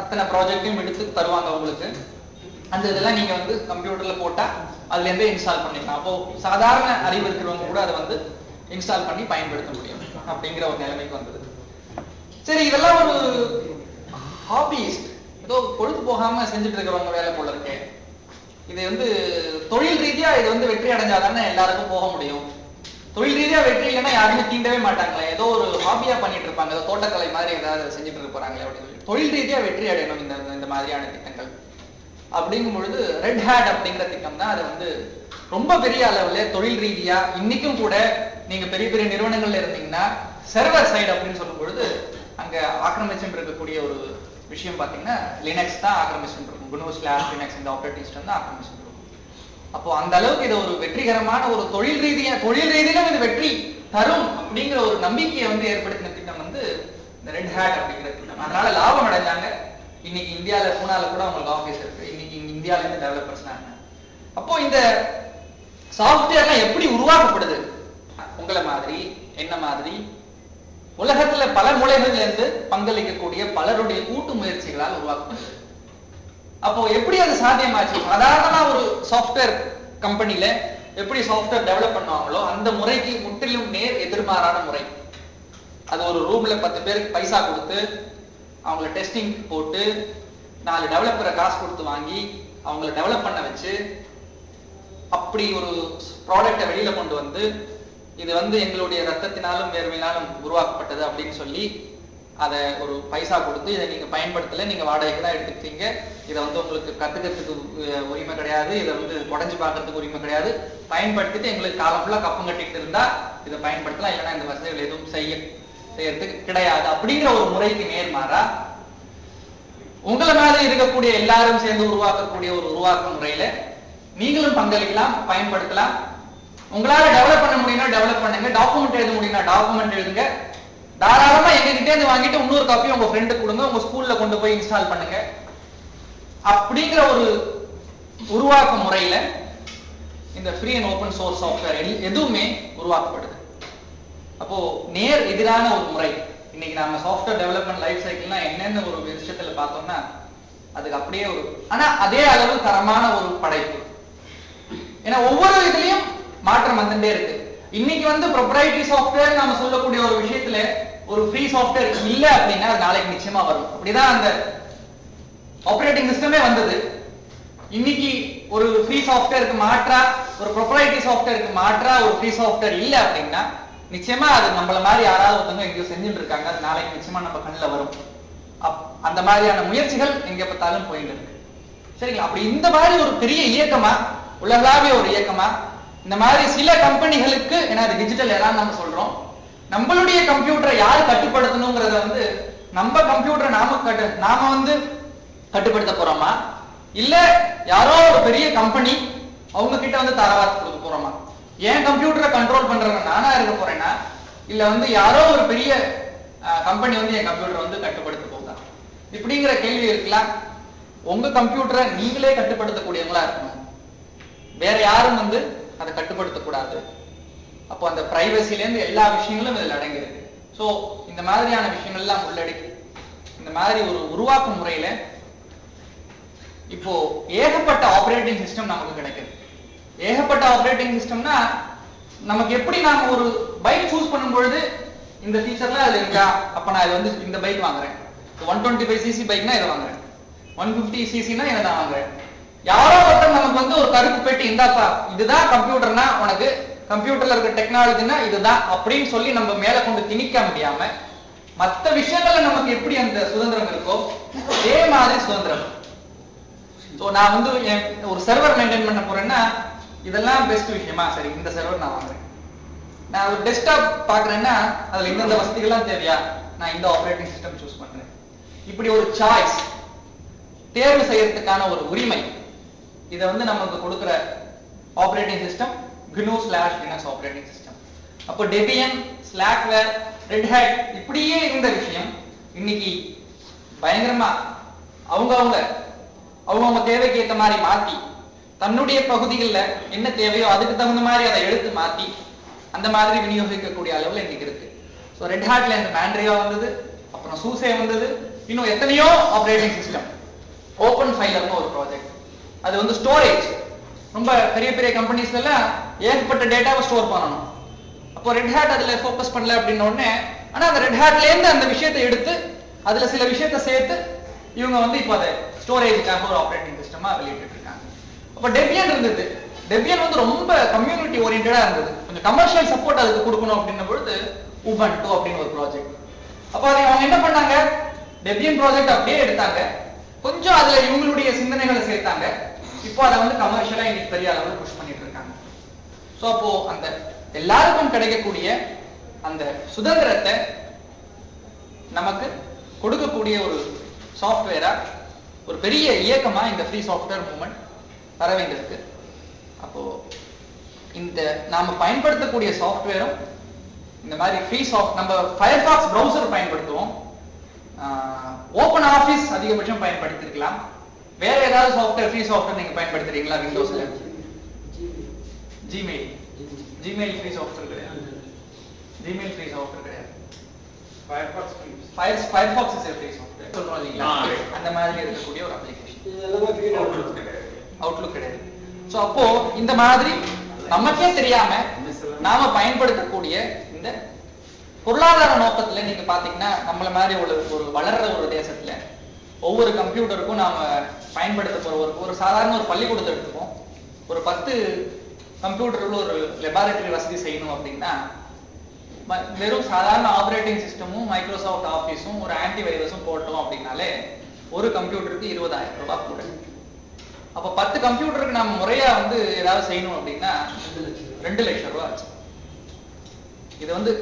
அத்தனை ப்ராஜெக்டையும் எடுத்து தருவாங்க உங்களுக்கு. அந்த இதெல்லாம் நீங்க வந்து கம்ப்யூட்டர்ல போட்டா அதுல இருந்தே இன்ஸ்டால் பண்ணிக்கலாம் அப்போ சாதாரண அறிவு இருக்கிறவங்க கூட அதை வந்து இன்ஸ்டால் பண்ணி பயன்படுத்த முடியும் அப்படிங்கிற ஒரு நிலைமைக்கு வந்தது. சரி இதெல்லாம் ஒரு ஹாபிஸ்ட் ஏதோ பொழுது போகாம செஞ்சுட்டு இருக்கிறவங்க வேலை போல இருக்கே. இது வந்து தொழில் ரீதியா இது வந்து வெற்றி அடைஞ்சாதானே எல்லாருக்கும் போக முடியும். தொழில் ரீதியா வெற்றி இல்லைன்னா யாருமே தீண்டவே மாட்டாங்களே. ஏதோ ஒரு ஹாபியா பண்ணிட்டு இருப்பாங்க. ஏதோ தோட்டக்கலை மாதிரி ஏதாவது செஞ்சுட்டு இருக்க போறாங்களே அப்படின்னு சொல்லி. தொழில் ரீதியா வெற்றி அடையணும் இந்த இந்த மாதிரியான திட்டங்கள். அப்படிங்கும் பொழுது ரெட் ஹேட் அப்படிங்கிற திட்டம் தான் அது வந்து ரொம்ப பெரிய அளவுல தொழில் ரீதியா இன்னைக்கும் கூட நீங்க பெரிய பெரிய நிறுவனங்கள்ல இருந்தீங்கன்னா சர்வர் சைடு அப்படின்னு சொல்லும் பொழுது அங்க ஆக்கிரமிச்சுட்டு இருக்கக்கூடிய ஒரு விஷயம் பாத்தீங்கன்னா லினக்ஸ் தான் ஆக்கிரமிச்சுட்டு இருக்கும். குனோ ஸ்லாஷ் லினக்ஸ் இந்த ஆப்ரேட்டிங் சிஸ்டம் தான் ஆக்கிரமிச்சுட்டு இருக்கும். அப்போ அந்த அளவுக்கு இது ஒரு வெற்றிகரமான ஒரு தொழில் ரீதியா தொழில் ரீதியிலும் இது வெற்றி தரும் அப்படிங்கிற ஒரு நம்பிக்கையை வந்து ஏற்படுத்தின திட்டம் வந்து இந்த ரெட் ஹேட் அப்படிங்கிற திட்டம். அதனால லாபம் அடைஞ்சாங்க. இன்னைக்கு இந்தியால பூனால கூட அவங்களுக்கு ஆபீஸ் இருக்கு. இன்னைக்கு இங்க இந்தியால இருந்து டெவலப்பர்ஸ் அப்போ இந்த சாஃப்ட்வேர்லாம் எப்படி உருவாக்கப்படுது? உங்களை மாதிரி என்ன மாதிரி உலகத்துல பல மூலைகள்ல இருந்து பங்களிக்கக்கூடிய பலருடைய கூட்டு முயற்சிகளால் உருவாக்கப்படுது. அப்போ எப்படி அது சாத்தியமாச்சு? சாதாரணமா ஒரு சாஃப்ட்வேர் கம்பெனில எப்படி சாஃப்ட்வேர் டெவலப் பண்ணுவாங்களோ அந்த முறைக்கு முற்றிலும் நேர் எதிர்மாறான முறை. அது ஒரு ரூம்ல பத்து பேருக்கு பைசா கொடுத்து அவங்கள டெஸ்டிங் போட்டு நாலு டெவலப்பரை காசு கொடுத்து வாங்கி அவங்கள டெவலப் பண்ண வச்சு அப்படி ஒரு ப்ராடக்டை வெளியில கொண்டு வந்து இது வந்து எங்களுடைய ரத்தத்தினாலும் வேர்வையினாலும் உருவாக்கப்பட்டது அப்படின்னு சொல்லி அதை ஒரு பைசா கொடுத்து இதை நீங்க பயன்படுத்தல நீங்க வாடகைக்கு தான் எடுத்துக்கிட்டீங்க. இதை வந்து உங்களுக்கு கத்துக்கிறதுக்கு உரிமை கிடையாது. இதை வந்து உடஞ்சு பார்க்கறதுக்கு உரிமை கிடையாது. பயன்படுத்திட்டு எங்களுக்கு காலம் ஃபுல்லா கப்பம் கட்டிட்டு இருந்தா இதை பயன்படுத்தலாம். இல்லைன்னா இந்த வசதிகள் எதுவும் செய்ய செய்யறதுக்கு கிடையாது. அப்படிங்கிற ஒரு முறைக்கு நேர்மாறா உங்களை மாதிரி இருக்கக்கூடிய எல்லாரும் சேர்ந்து உருவாக்கக்கூடிய ஒரு உருவாக்க முறையில நீங்களும் பங்களிக்கலாம் பயன்படுத்தலாம். உங்களால டெவலப் பண்ண முடியும்னா டெவலப் பண்ணுங்க. டாக்குமெண்ட் எழுத முடியும்னா டாக்குமெண்ட் எழுதுங்க. தாராளமா எங்ககிட்டே இருந்து வாங்கிட்டு இன்னொரு காப்பி உங்க ஃப்ரெண்டு கொடுங்க. உங்க ஸ்கூல்ல கொண்டு போய் இன்ஸ்டால் பண்ணுங்க. அப்படிங்கிற ஒரு உருவாக்க முறையில இந்த free and open source software எதுவுமே உருவாக்கப்படுது. அப்போ நேர் எதிரான ஒரு முறை. இன்னைக்கு நாம சாஃப்ட்வேர் டெவலப்மெண்ட் லைஃப் சைக்கிள்னா என்னென்ன ஒரு விஷயத்துல பார்த்தோம்னா அதுக்கு அப்படியே ஒரு ஆனா அதே அளவு தரமான ஒரு படைப்பு. ஏன்னா ஒவ்வொரு இதுலயும் மாற்றம் வந்துட்டே இருக்கு. இன்னைக்கு வந்து ப்ரொப்ரைட்டரி சாஃப்ட்வேர் நாம சொல்லக்கூடிய ஒரு விஷயத்துல ஒரு ஃப்ரீ சாஃப்ட்வேர் இல்ல அப்படின்னா அது நாளைக்கு நிச்சயமா வரும். அப்படிதான் அந்த ஆப்ரேட்டிங் சிஸ்டமே வந்தது. இன்னைக்கு ஒரு ஃப்ரீ சாஃப்ட்வேருக்கு மாற்றா ஒரு ப்ரொப்ரைட்டரி சாஃப்ட்வேருக்கு மாற்றா ஒரு ஃப்ரீ சாஃப்ட்வேர் இல்ல அப்படின்னா நிச்சயமா அது நம்மள மாதிரி யாராவது ஒருத்தவங்க எங்கேயோ செஞ்சுட்டு இருக்காங்க அது நாளைக்கு நிச்சயமா நம்ம கண்ணில் வரும். அப்- அந்த மாதிரியான முயற்சிகள் எங்க பார்த்தாலும் போயிட்டு இருக்கு. சரிங்களா? அப்படி இந்த மாதிரி ஒரு பெரிய இயக்கமா உலகளாவிய ஒரு இயக்கமா இந்த மாதிரி சில கம்பெனிகளுக்கு ஏன்னா அது டிஜிட்டல் எல்லாம் நம்ம சொல்றோம் நம்மளுடைய கம்ப்யூட்டரை யார் கட்டுப்படுத்தணுங்கிறத வந்து நம்ம கம்ப்யூட்டரை நாம கட்டு நாம வந்து கட்டுப்படுத்த போறோமா? இல்ல யாரோ ஒரு பெரிய கம்பெனி அவங்க கிட்ட வந்து தரவாத்து கொடுக்க போறோமா? ஏன் கம்ப்யூட்டரை கண்ட்ரோல் பண்றவன் நானா இருக்க போறேன்னா இல்ல வந்து யாரோ ஒரு பெரிய கம்பெனி வந்து என் கம்ப்யூட்டரை வந்து கட்டுப்படுத்த போகுதா? இப்படிங்கிற கேள்வி இருக்கலாம் உங்க கம்ப்யூட்டரை நீங்களே கட்டுப்படுத்தக்கூடியவங்களா இருக்கணும். வேற யாரும் வந்து அதை கட்டுப்படுத்தக்கூடாது அப்போ அந்த பிரைவசில இருந்து எல்லா விஷயங்களும் இதுல அடங்கியிருக்கு. சோ இந்த மாதிரியான விஷயங்கள் எல்லாம் உள்ளடக்கி இந்த மாதிரி ஒரு உருவாக்கும் முறையில இப்போ ஏகப்பட்ட ஆபரேட்டிங் சிஸ்டம் நமக்கு கிடைக்குது. ஏகப்பட்ட ஆப்ரேட்டிங் சிஸ்டம்னா நமக்கு எப்படி நாம ஒரு பைக் சூஸ் பண்ணும் பொழுது இந்த ஃபீச்சர்லாம் அதுல இருக்கா? அப்ப நான் இது வந்து இந்த பைக் வாங்குறேன். ஒன் டுவெண்ட்டி ஃபைவ் சிசி பைக்னா இதை வாங்குறேன். ஒன் பிப்டி சிசினா இதை நான் வாங்குறேன். யாரோ ஒருத்தர் நமக்கு வந்து ஒரு கருப்பு பெட்டி இந்தாப்பா இதுதான் கம்ப்யூட்டர்னா உனக்கு கம்ப்யூட்டர்ல இருக்க டெக்னாலஜினா இதுதான் அப்படின்னு சொல்லி நம்ம மேல கொண்டு திணிக்க முடியாம மத்த விஷயங்கள்ல நமக்கு எப்படி அந்த சுதந்திரம் இருக்கோ அதே மாதிரி சுதந்திரம். ஸோ நான் வந்து என் ஒரு சர்வர் மெயின்டைன் பண்ண போறேன்னா இதெல்லாம் பெஸ்ட் விஷயமா? சரி இந்த சர்வர் நான் வாங்குறேன். நான் ஒரு டெஸ்க்டாப் பாக்குறேன்னா அதுல இந்தந்த வசதிகள்லாம் தேவையா? நான் இந்த ஆப்ரேட்டிங் சிஸ்டம் சூஸ் பண்றேன். இப்படி ஒரு சாய்ஸ் தேர்வு செய்யறதுக்கான ஒரு உரிமை இதை வந்து நமக்கு கொடுக்குற operating system GNU slash Linux operating system அப்போ டெபியன் ஸ்லாக்வேர் ரெட் ஹேட் இப்படியே இருந்த விஷயம் இன்னைக்கு பயங்கரமா அவங்கவுங்க அவங்கவுங்க தேவைக்கு ஏற்ற மாதிரி மாத்தி தன்னுடைய பகுதிகளில் என்ன தேவையோ அதுக்கு தகுந்த மாதிரி அதை எடுத்து மாத்தி அந்த மாதிரி விநியோகிக்கக்கூடிய அளவில் இன்னைக்கு இருக்கு. ஸோ ரெட் ஹார்ட்ல இந்த மேண்ட்ரியா வந்தது அப்புறம் சூசே வந்தது இன்னும் எத்தனையோ ஆப்ரேட்டிங் சிஸ்டம் ஓபன் ஃபைலர்னு ஒரு ப்ராஜெக்ட் அது வந்து ஸ்டோரேஜ் ரொம்ப பெரிய பெரிய கம்பெனிஸ்ல எல்லாம் ஏகப்பட்ட டேட்டாவை ஸ்டோர் பண்ணணும். அப்போ ரெட் ஹேட் அதுல ஃபோக்கஸ் பண்ணல அப்படின்ன உடனே ஆனா அந்த ரெட் ஹேட்ல இருந்து அந்த விஷயத்தை எடுத்து அதுல சில விஷயத்தை சேர்த்து இவங்க வந்து இப்போ அதை ஸ்டோரேஜுக்காக ஒரு ஆப்ரேட்டிங் சிஸ்டமா வெளியிட்டு அப்போ டெபியன் இருந்தது. டெபியன் வந்து ரொம்ப கம்யூனிட்டி ஓரியன்டா இருந்தது. கொஞ்சம் கமர்ஷியல் சப்போர்ட் அதுக்கு கொடுக்கணும் அப்படின்ன பொழுது உபன் டூ அப்படின்னு ஒரு ப்ராஜெக்ட் அப்போ அதை அவங்க என்ன பண்ணாங்க? டெபியன் ப்ராஜெக்ட் அப்படியே எடுத்தாங்க. கொஞ்சம் அதுல இவங்களுடைய சிந்தனைகளை சேர்த்தாங்க. இப்போ அதை வந்து கமர்ஷியலா இன்னைக்கு பெரிய அளவில் புஷ் பண்ணிட்டு இருக்காங்க. சோ அப்போ அந்த எல்லாருக்கும் கிடைக்கக்கூடிய அந்த சுதந்திரத்தை நமக்கு கொடுக்கக்கூடிய ஒரு சாஃப்ட்வேரா ஒரு பெரிய இயக்கமா இந்த ஃப்ரீ சாஃப்ட்வேர் மூவ்மெண்ட் வர வேண்டியிருக்கு அப்போ இந்த நாம பயன்படுத்தக்கூடிய சாஃப்ட்வேரும் இந்த மாதிரி ஃப்ரீ சாஃப்ட் நம்ம ஃபயர்பாக்ஸ் ப்ரௌசர் பயன்படுத்துவோம். ஓபன் ஆஃபீஸ் அதிகபட்சம் பயன்படுத்திருக்கலாம். வேற ஏதாவது சாஃப்ட்வேர் ஃப்ரீ சாஃப்ட்வேர் நீங்க பயன்படுத்துறீங்களா விண்டோஸ்ல ஜிமெயில் ஜிமெயில் ஃப்ரீ சாஃப்ட்வேர் கிடையாது. ஜிமெயில் ஃப்ரீ சாஃப்ட்வேர் கிடையாது. Free. Fire Firefox is free software சொல்றோம் இல்லைங்களா. அந்த மாதிரி இருக்கக்கூடிய ஒரு அப்ளிகேஷன் இதெல்லாமே free download. அவுட்லுக் கிடையாது. ஸோ அப்போ இந்த மாதிரி நமக்கே தெரியாம நாம பயன்படுத்தக்கூடிய இந்த பொருளாதார நோக்கத்துல நீங்க பாத்தீங்கன்னா நம்மள மாதிரி ஒரு ஒரு வளர்ற ஒரு தேசத்துல ஒவ்வொரு கம்ப்யூட்டருக்கும் நாம பயன்படுத்த போற ஒரு ஒரு சாதாரண ஒரு பள்ளிக்கூடத்தை எடுத்துப்போம். ஒரு பத்து கம்ப்யூட்டர்ல ஒரு லெபார்டரி வசதி செய்யணும் அப்படின்னா வெறும் சாதாரண ஆபரேட்டிங் சிஸ்டமும் மைக்ரோசாஃப்ட் ஆஃபீஸும் ஒரு ஆன்டி வைரஸும் போட்டோம் அப்படின்னாலே ஒரு கம்ப்யூட்டருக்கு இருபதாயிரம் ரூபாய் கூட. அப்ப பத்து கம்ப்யூட்டருக்கு நம்ம முறையா வந்து ஏதாவது செய்யணும் அப்படின்னா ரெண்டு லட்சம் ரூபா. ஆச்சு. இது வந்து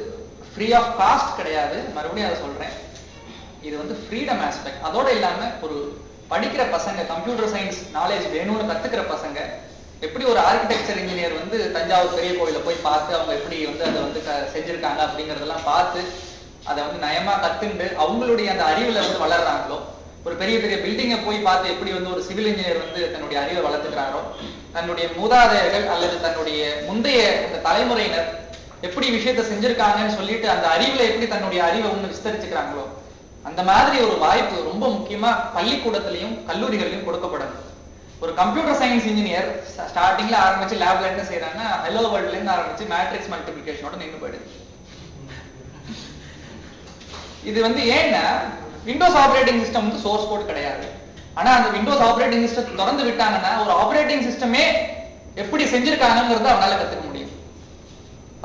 ஃப்ரீ ஆஃப் காஸ்ட் கிடையாது. மறுபடியும் அதை சொல்றேன். இது வந்து ஃப்ரீடம் ஆஸ்பெக்ட் அதோட இல்லாம ஒரு படிக்கிற பசங்க கம்ப்யூட்டர் சயின்ஸ் நாலேஜ் வேணும்னு கத்துக்கிற பசங்க எப்படி ஒரு ஆர்கிடெக்சர் இன்ஜினியர் வந்து தஞ்சாவூர் பெரிய கோயில போய் பார்த்து அவங்க எப்படி வந்து அதை வந்து க- செஞ்சிருக்காங்க அப்படிங்கறதெல்லாம் பார்த்து அதை வந்து நயமா கத்துண்டு அவங்களுடைய அந்த அறிவுல வந்து வளர்றாங்களோ ஒரு பெரிய பெரிய பில்டிங்கை போய் பார்த்து எப்படி வந்து ஒரு சிவில் இன்ஜினியர் வந்து தன்னுடைய அறிவை வளர்த்துக்கிறாரோ தன்னுடைய மூதாதையர்கள் அல்லது தன்னுடைய முந்தைய அந்த தலைமுறையினர் எப்படி விஷயத்தை செஞ்சிருக்காங்கன்னு சொல்லிட்டு அந்த அறிவுல எப்படி தன்னுடைய அறிவை ஒண்ணு விஸ்தரிச்சுக்கிறாங்களோ அந்த மாதிரி ஒரு வாய்ப்பு ரொம்ப முக்கியமா பள்ளிக்கூடத்திலையும் கல்லூரிகளிலும் கொடுக்கப்படணும் ஒரு கம்ப்யூட்டர் சயின்ஸ் இன்ஜினியர் ஸ்டார்டிங்ல ஆரம்பிச்சு லேப்ல என்ன செய்யறாங்கன்னா ஹெலோ வேர்ல்ட்ல இருந்து ஆரம்பிச்சு மேட்ரிக்ஸ் மல்டிபிளிகேஷனோட நின்று போயிடுது. இது வந்து ஏன்னா விண்டோஸ் ஆப்ரேட்டிங் சிஸ்டம் வந்து சோர்ஸ் கோட் கிடையாது. ஆனா அந்த விண்டோஸ் ஆப்ரேட்டிங் சிஸ்டம் திறந்து விட்டாங்கன்னா ஒரு ஆபரேட்டிங் சிஸ்டமே எப்படி செஞ்சிருக்காங்கிறத அவனால கத்துக்க முடியும்.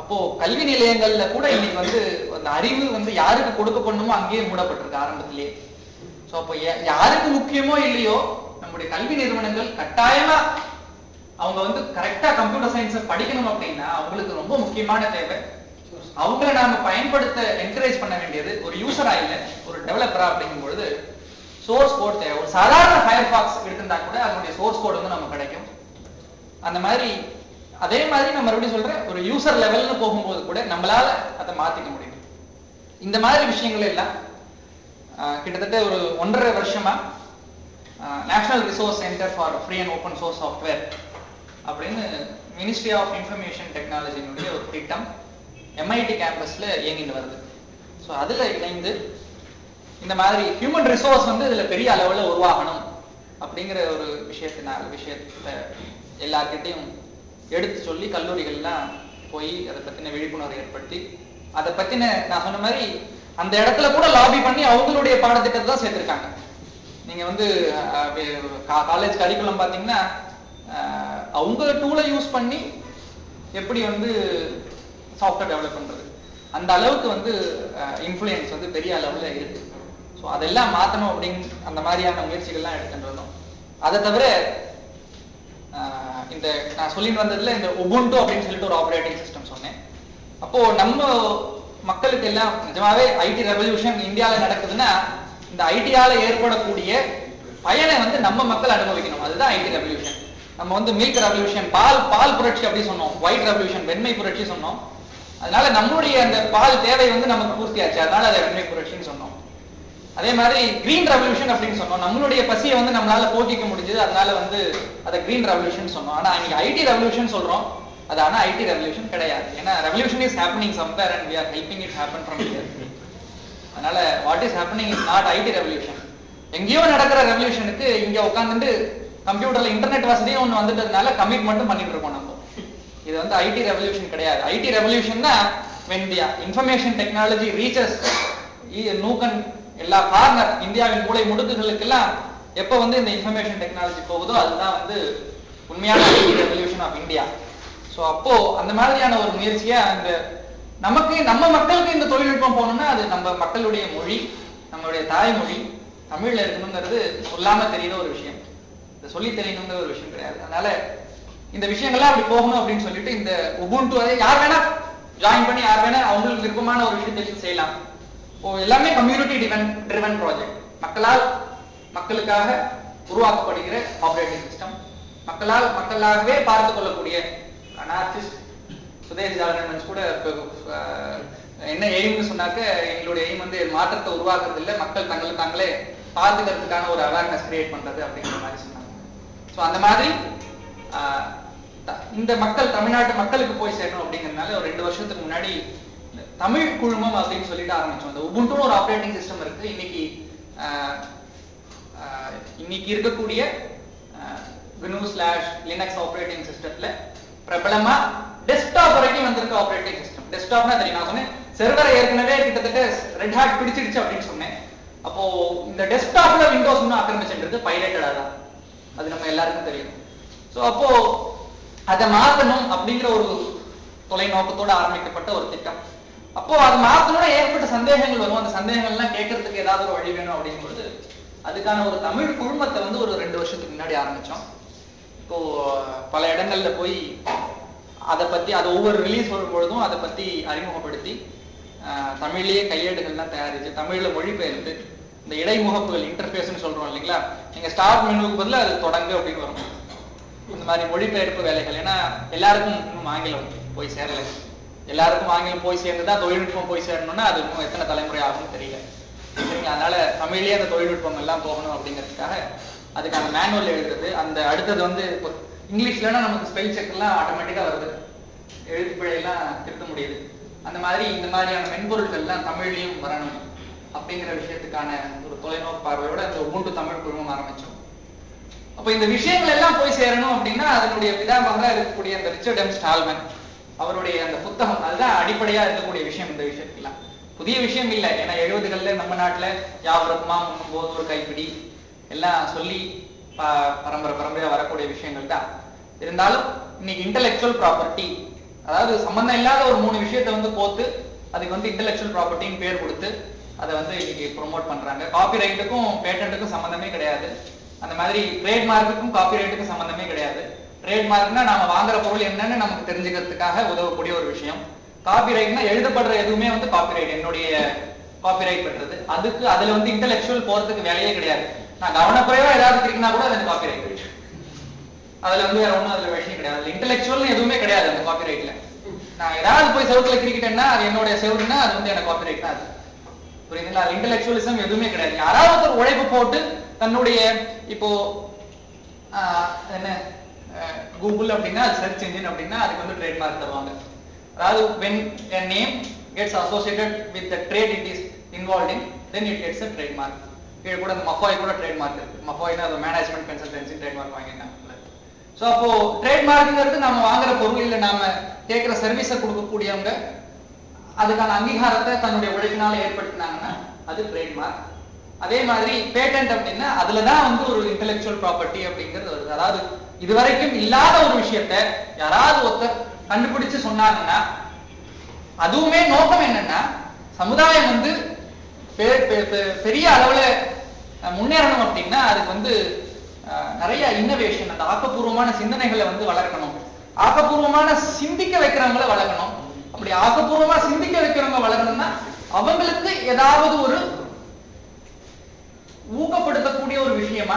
அப்போ கல்வி நிலையங்கள்ல கூட இன்னைக்கு வந்து அந்த அறிவு வந்து யாருக்கு கொடுக்கப்படணுமோ அங்கேயே மூடப்பட்டிருக்கு ஆரம்பத்திலேயே சோ அப்போ யாருக்கு முக்கியமோ இல்லையோ நம்முடைய கல்வி நிறுவனங்கள் கட்டாயமா அவங்க வந்து கரெக்டா கம்ப்யூட்டர் சயின்ஸ் படிக்கணும் அப்படின்னா அவங்களுக்கு ரொம்ப முக்கியமான தேவை. அவங்கள நாம பயன்படுத்த என்கரேஜ் பண்ண வேண்டியது ஒரு யூசரா இல்ல ஒரு டெவலப்பரா அப்படிங்கும் பொழுது சோர்ஸ் கோட் தேவை. ஒரு சாதாரண ஃபயர்பாக்ஸ் எடுத்திருந்தா கூட அதனுடைய சோர்ஸ் கோட் வந்து நமக்கு கிடைக்கும். அந்த மாதிரி அதே மாதிரி நான் மறுபடியும் சொல்றேன் ஒரு யூசர் லெவல்னு போகும்போது கூட நம்மளால அதை மாத்திக்க முடியும். இந்த மாதிரி விஷயங்கள் எல்லாம் ஆஹ், கிட்டத்தட்ட ஒரு ஒன்றரை வருஷமா national resource centre for free and open source software அப்படின்னு மினிஸ்ட்ரி ஆஃப் இன்ஃபர்மேஷன் டெக்னாலஜியினுடைய ஒரு திட்டம் எம்ஐடி கேம்பஸ்ல இயங்கிட்டு வருது. ஸோ அதுல இணைந்து இந்த மாதிரி ஹியூமன் ரிசோர்ஸ் வந்து இதுல பெரிய அளவுல உருவாகணும் அப்படிங்கிற ஒரு விஷயத்தினால விஷயத்த எல்லார்கிட்டையும் எடுத்து சொல்லி கல்லூரிகள்லாம் போய் அதை பத்தின விழிப்புணர்வு ஏற்படுத்தி அதை பத்தின நான் சொன்ன மாதிரி அந்த இடத்துல கூட லாபி பண்ணி அவங்களுடைய பாடத்திட்டத்தை தான் சேர்த்திருக்காங்க. நீங்க வந்து காலேஜ் கரிக்குலம் பாத்தீங்கன்னா அஹ், அவங்க டூலை யூஸ் பண்ணி எப்படி வந்து சாஃப்ட்வேர் டெவலப் பண்றது. அந்த அளவுக்கு வந்து இன்ஃப்ளூயன்ஸ் வந்து பெரிய அளவுல இருக்கு. ஸோ அதெல்லாம் மாத்தணும் அப்படின்னு அந்த மாதிரியான முயற்சிகள்லாம் எடுத்துட்டு வந்தோம். அதை தவிர இந்த நான் சொல்லிட்டு வந்ததுல இந்த உபுண்டு அப்படின்னு சொல்லிட்டு ஒரு ஆப்ரேட்டிங் சிஸ்டம் சொன்னேன். அப்போ நம்ம மக்களுக்கு எல்லாம் நிஜமாவே ஐடி ரெவல்யூஷன் இந்தியால நடக்குதுன்னா இந்த ஐடியால ஏற்படக்கூடிய பயனை வந்து நம்ம மக்கள் அனுபவிக்கணும். அதுதான் ஐடி ரெவல்யூஷன் நம்ம வந்து மில்க் ரெவல்யூஷன் பால் பால் புரட்சி அப்படி சொன்னோம். ஒயிட் ரெவல்யூஷன் வெண்மை புரட்சி சொன்னோம். அதனால நம்மளுடைய அந்த பால் தேவை வந்து நமக்கு பூர்த்தியாச்சு. அதனால அதை வெண்மை புரட்சின்னு சொன்னோம். அதே மாதிரி கிரீன் ரெவல்யூஷன் அப்படின்னு சொன்னோம். நம்மளுடைய பசியை வந்து நம்மளால போக்கிக்க முடிஞ்சது. அதனால வந்து அதை கிரீன் ரெவல்யூஷன் சொன்னோம். ஆனா இன்னைக்கு ஐடி ரெவல்யூஷன் சொல்றோம். அது ஆனா ஐடி ரெவல்யூஷன் கிடையாது. ஏன்னா revolution is happening somewhere and we are helping it happen from here அதனால what is happening is not IT revolution எங்கேயோ நடக்கிற ரெவல்யூஷனுக்கு இங்க உட்காந்துட்டு கம்ப்யூட்டர்ல இன்டர்நெட் வசதியும் ஒன்று வந்துட்டதுனால கமிட் மட்டும் பண்ணிட்டு இருக்கோம் நம்ம. இது வந்து ஐடி ரெவல்யூஷன் கிடையாது. ஐடி ரெவல்யூஷன்னா when the information technology reaches e, nook and எல்லா கார்னர் இந்தியாவின் மூளை முடுக்குகளுக்கெல்லாம் எப்ப வந்து இந்த இன்ஃபர்மேஷன் டெக்னாலஜி போகுதோ அதுதான் வந்து உண்மையான IT revolution of India so அப்போ அந்த மாதிரியான ஒரு முயற்சியா அந்த நமக்கு நம்ம மக்களுக்கு இந்த தொழில்நுட்பம் போகணும்னா அது நம்ம மக்களுடைய மொழி நம்மளுடைய தாய்மொழி தமிழ்ல இருக்கணுங்கிறது சொல்லாம தெரியுற ஒரு விஷயம். சொல்லி தெரியணுங்கிற ஒரு விஷயம் கிடையாது. அதனால இந்த விஷயங்கள்லாம் அப்படி போகணும் அப்படின்னு சொல்லிட்டு இந்த உபுண்டு அதை யார் வேணா ஜாயின் பண்ணி யார் வேணா அவங்களுக்கு விருப்பமான ஒரு விஷயத்தை செய்யலாம். ஓ எல்லாமே கம்யூனிட்டி டிவன் ட்ரிவன் ப்ராஜெக்ட் மக்களால் மக்களுக்காக உருவாக்கப்படுகிற ஆப்ரேட்டிங் சிஸ்டம் மக்களால் மக்களாகவே பார்த்து கொள்ளக்கூடிய அனார்டிஸ்ட் சுதேஷ் ஜாலரன்ஸ் கூட என்ன எய்ம்னு சொன்னாக்க எங்களுடைய எய்ம் வந்து மாற்றத்தை உருவாக்குறது இல்லை மக்கள் தங்களை தாங்களே பார்த்துக்கிறதுக்கான ஒரு அவேர்னஸ் கிரியேட் பண்றது அப்படிங்கிற மாதிரி சொன்னாங்க. ஸோ அந்த மாதிரி இந்த மக்கள் தமிழ்நாட்டு மக்களுக்கு போய் சேரணும் அப்படிங்கறதுனால ஒரு ரெண்டு வருஷத்துக்கு முன்னாடி தமிழ் குழுமம் அப்படின்னு சொல்லிட்டு ஆரம்பிச்சோம். அந்த உபுண்டுன்னு ஒரு ஆப்ரேட்டிங் சிஸ்டம் இருக்கு. இன்னைக்கு ஆஹ், ஆஹ், இன்னைக்கு இருக்கக்கூடிய GNU ஸ்லாஷ் லினக்ஸ் ஆப்ரேட்டிங் சிஸ்டத்துல பிரபலமா டெஸ்க்டாப் வரைக்கும் வந்திருக்க ஆப்ரேட்டிங் சிஸ்டம் டெஸ்க்டாப்னா தெரியும். நான் சொன்னேன் செர்வரை ஏற்கனவே கிட்டத்தட்ட ரெட் ஹேட் பிடிச்சிடுச்சு அப்படின்னு சொன்னேன். அப்போ இந்த டெஸ்க்டாப்ல விண்டோஸ் இன்னும் ஆக்கிரமிச்சுன்றது பைலட்டடா தான். அது நம்ம எல்லாருக்கும் தெரியும். சோ அப்போ அதை மாற்றணும் அப்படிங்கிற ஒரு தொலைநோக்கத்தோட ஆரம்பிக்கப்பட்ட ஒரு திட்டம். அப்போ அது மாற்றணும்னா ஏற்பட்ட சந்தேகங்கள் வரும். அந்த சந்தேகங்கள்லாம் கேட்கறதுக்கு ஏதாவது ஒரு வழி வேணும் அப்படிங்கும்போது அதுக்கான ஒரு தமிழ் குழுமத்தை வந்து ஒரு ரெண்டு வருஷத்துக்கு முன்னாடி ஆரம்பிச்சோம். இப்போ பல இடங்கள்ல போய் அதை பத்தி அது ஒவ்வொரு ரிலீஸ் வரும் பொழுதும் அதை பத்தி அறிமுகப்படுத்தி ஆஹ், கையேடுகள்லாம் தயாரிச்சு தமிழ்ல மொழிபெயர்த்து இந்த இடைமுகப்புகள் இன்டர்ஃபேஸ்னு சொல்றோம் இல்லைங்களா? நீங்க ஸ்டார்ட் மெனுவுக்கு பதிலா அது தொடங்கு அப்படின்னு வரும். இந்த மாதிரி மொழிபெயர்ப்பு வேலைகள். ஏன்னா எல்லாருக்கும் இன்னும் ஆங்கிலம் போய் சேரல. எல்லாருக்கும் ஆங்கிலம் போய் சேர்ந்துதான் தொழில்நுட்பம் போய் சேரணும்னா அது இன்னும் எத்தனை தலைமுறை ஆகும்னு தெரியல. சரிங்களா? அதனால தமிழ்லயே அந்த தொழில்நுட்பம் எல்லாம் போகணும் அப்படிங்கிறதுக்காக அதுக்கான மேனுவல் எழுதுறது. அந்த அடுத்தது வந்து இப்போ இங்கிலீஷ்லனா நமக்கு ஸ்பெல் செக் எல்லாம் ஆட்டோமேட்டிக்கா வருது. எழுத்து பிழையெல்லாம் திருத்த முடியுது. அந்த மாதிரி இந்த மாதிரியான மென்பொருட்கள் எல்லாம் தமிழ்லயும் வரணும் அப்படிங்கிற விஷயத்துக்கான ஒரு தொலைநோக்கு பார்வையோட அந்த உபுண்டு தமிழ் குழுமம் ஆரம்பிச்சோம். அப்ப இந்த விஷயங்கள் எல்லாம் போய் சேரணும் அப்படின்னா அதனுடைய பிதாமகரா இருக்கக்கூடிய அந்த ரிச்சர்ட் எம். ஸ்டால்மன் அவருடைய அந்த புத்தகம் அதுதான் அடிப்படையா இருக்கக்கூடிய விஷயம் இந்த விஷயத்துக்குலாம் புதிய விஷயம் இல்லை. ஏன்னா எழுபதுகள்ல நம்ம நாட்டுல யாவரத்மா முன்னும் போது ஒரு கைப்பிடி எல்லாம் சொல்லி பரம்பரை பரம்பரையா வரக்கூடிய விஷயங்கள் தான். இருந்தாலும் இன்னைக்கு இன்டெலெக்சுவல் ப்ராப்பர்ட்டி அதாவது சம்பந்தம் இல்லாத ஒரு மூணு விஷயத்தை வந்து போத்து அதுக்கு வந்து இன்டலெக்சுவல் ப்ராப்பர்ட்டின்னு பேர் கொடுத்து அதை வந்து இன்னைக்கு ப்ரோமோட் பண்றாங்க. காப்பி ரைட்டுக்கும் பேட்டன்ட்டுக்கும் சம்பந்தமே கிடையாது. அந்த மாதிரி ட்ரேட்மார்க்குக்கும் காப்பிரைட்டுக்கும் சம்பந்தமே கிடையாது. ட்ரேட்மார்க்னா நாம வாங்குற பொருள் என்னன்னு நமக்கு தெரிஞ்சுக்கிறதுக்காக உதவக்கூடிய ஒரு விஷயம். காப்பிரைட்னா எழுதப்படுற எதுவுமே வந்து காப்பிரைட் என்னுடைய காப்பிரைட் பெற்றது. அதுக்கு அதுல வந்து இன்டெலெக்சுவல் போறதுக்கு வேலையே கிடையாது. நான் கவனக்குறைவா ஏதாவது கிரிக்கினா கூட அது காப்பிரைட் அதுல வந்து வேற ஒண்ணும் அதுல விஷயம் கிடையாது. அதுல இன்டெலெக்சுவல் எதுவுமே கிடையாது அந்த காப்பிரைட்ல நான் ஏதாவது போய் செவத்துல கிரிக்கிட்டேன்னா அது என்னுடைய செவுடுன்னா அது வந்து எனக்கு காப்பிரைட் தான் அது. புரியுதுங்களா? இன்டலெக்சுவலிசம் எதுவுமே கிடையாது. யாராவது ஒருத்தர் உழைப்பு போட்டு தன்னுடைய இப்போ என்ன கூகுள் அப்படின்னா சர்ச் இன்ஜின் அப்படின்னா அதுக்கு வந்து ட்ரேட்மார்க் தருவாங்க. அதாவது when a name gets associated with the trade it is involved then it it gets a mark கீழே கூட அந்த மஃபாய் கூட ட்ரேட்மார்க் இருக்கு. மஃபாய்னா அது மேனேஜ்மெண்ட் கன்சல்டன்சி ட்ரேட்மார்க் வாங்கியிருக்காங்க ஸோ அப்போ ட்ரேட்மார்க்ங்கிறது நம்ம வாங்குற பொருள் இல்லை நாம கேட்கிற சர்வீஸை கொடுக்கக்கூடியவங்க அதுக்கான அங்கீகாரத்தை தன்னுடைய உழைப்பினால ஏற்படுத்தினாங்கன்னா அது ட்ரேட்மார்க் அதே மாதிரி பேட்டன்ட் அப்படின்னா அதுலதான் வந்து ஒரு இன்டெலெக்சுவல் ப்ராப்பர்ட்டி அப்படிங்கிறது வருது. அதாவது இதுவரைக்கும் இல்லாத ஒரு விஷயத்த யாராவது ஒருத்தர் கண்டுபிடிச்சு சொன்னாங்கன்னா அதுவுமே நோக்கம் என்னன்னா சமுதாயம் வந்து பெ- பெரிய அளவுல முன்னேறணும் அப்படின்னா அதுக்கு வந்து நிறைய இன்னோவேஷன் அந்த ஆக்கப்பூர்வமான சிந்தனைகளை வந்து வளர்க்கணும். ஆக்கப்பூர்வமான சிந்திக்க வைக்கிறவங்கள வளர்க்கணும். அப்படி ஆக்கப்பூர்வமா சிந்திக்க வைக்கிறவங்க வளரணும்னா அவங்களுக்கு ஏதாவது ஒரு ஊக்கப்படுத்தக்கூடிய ஒரு விஷயமா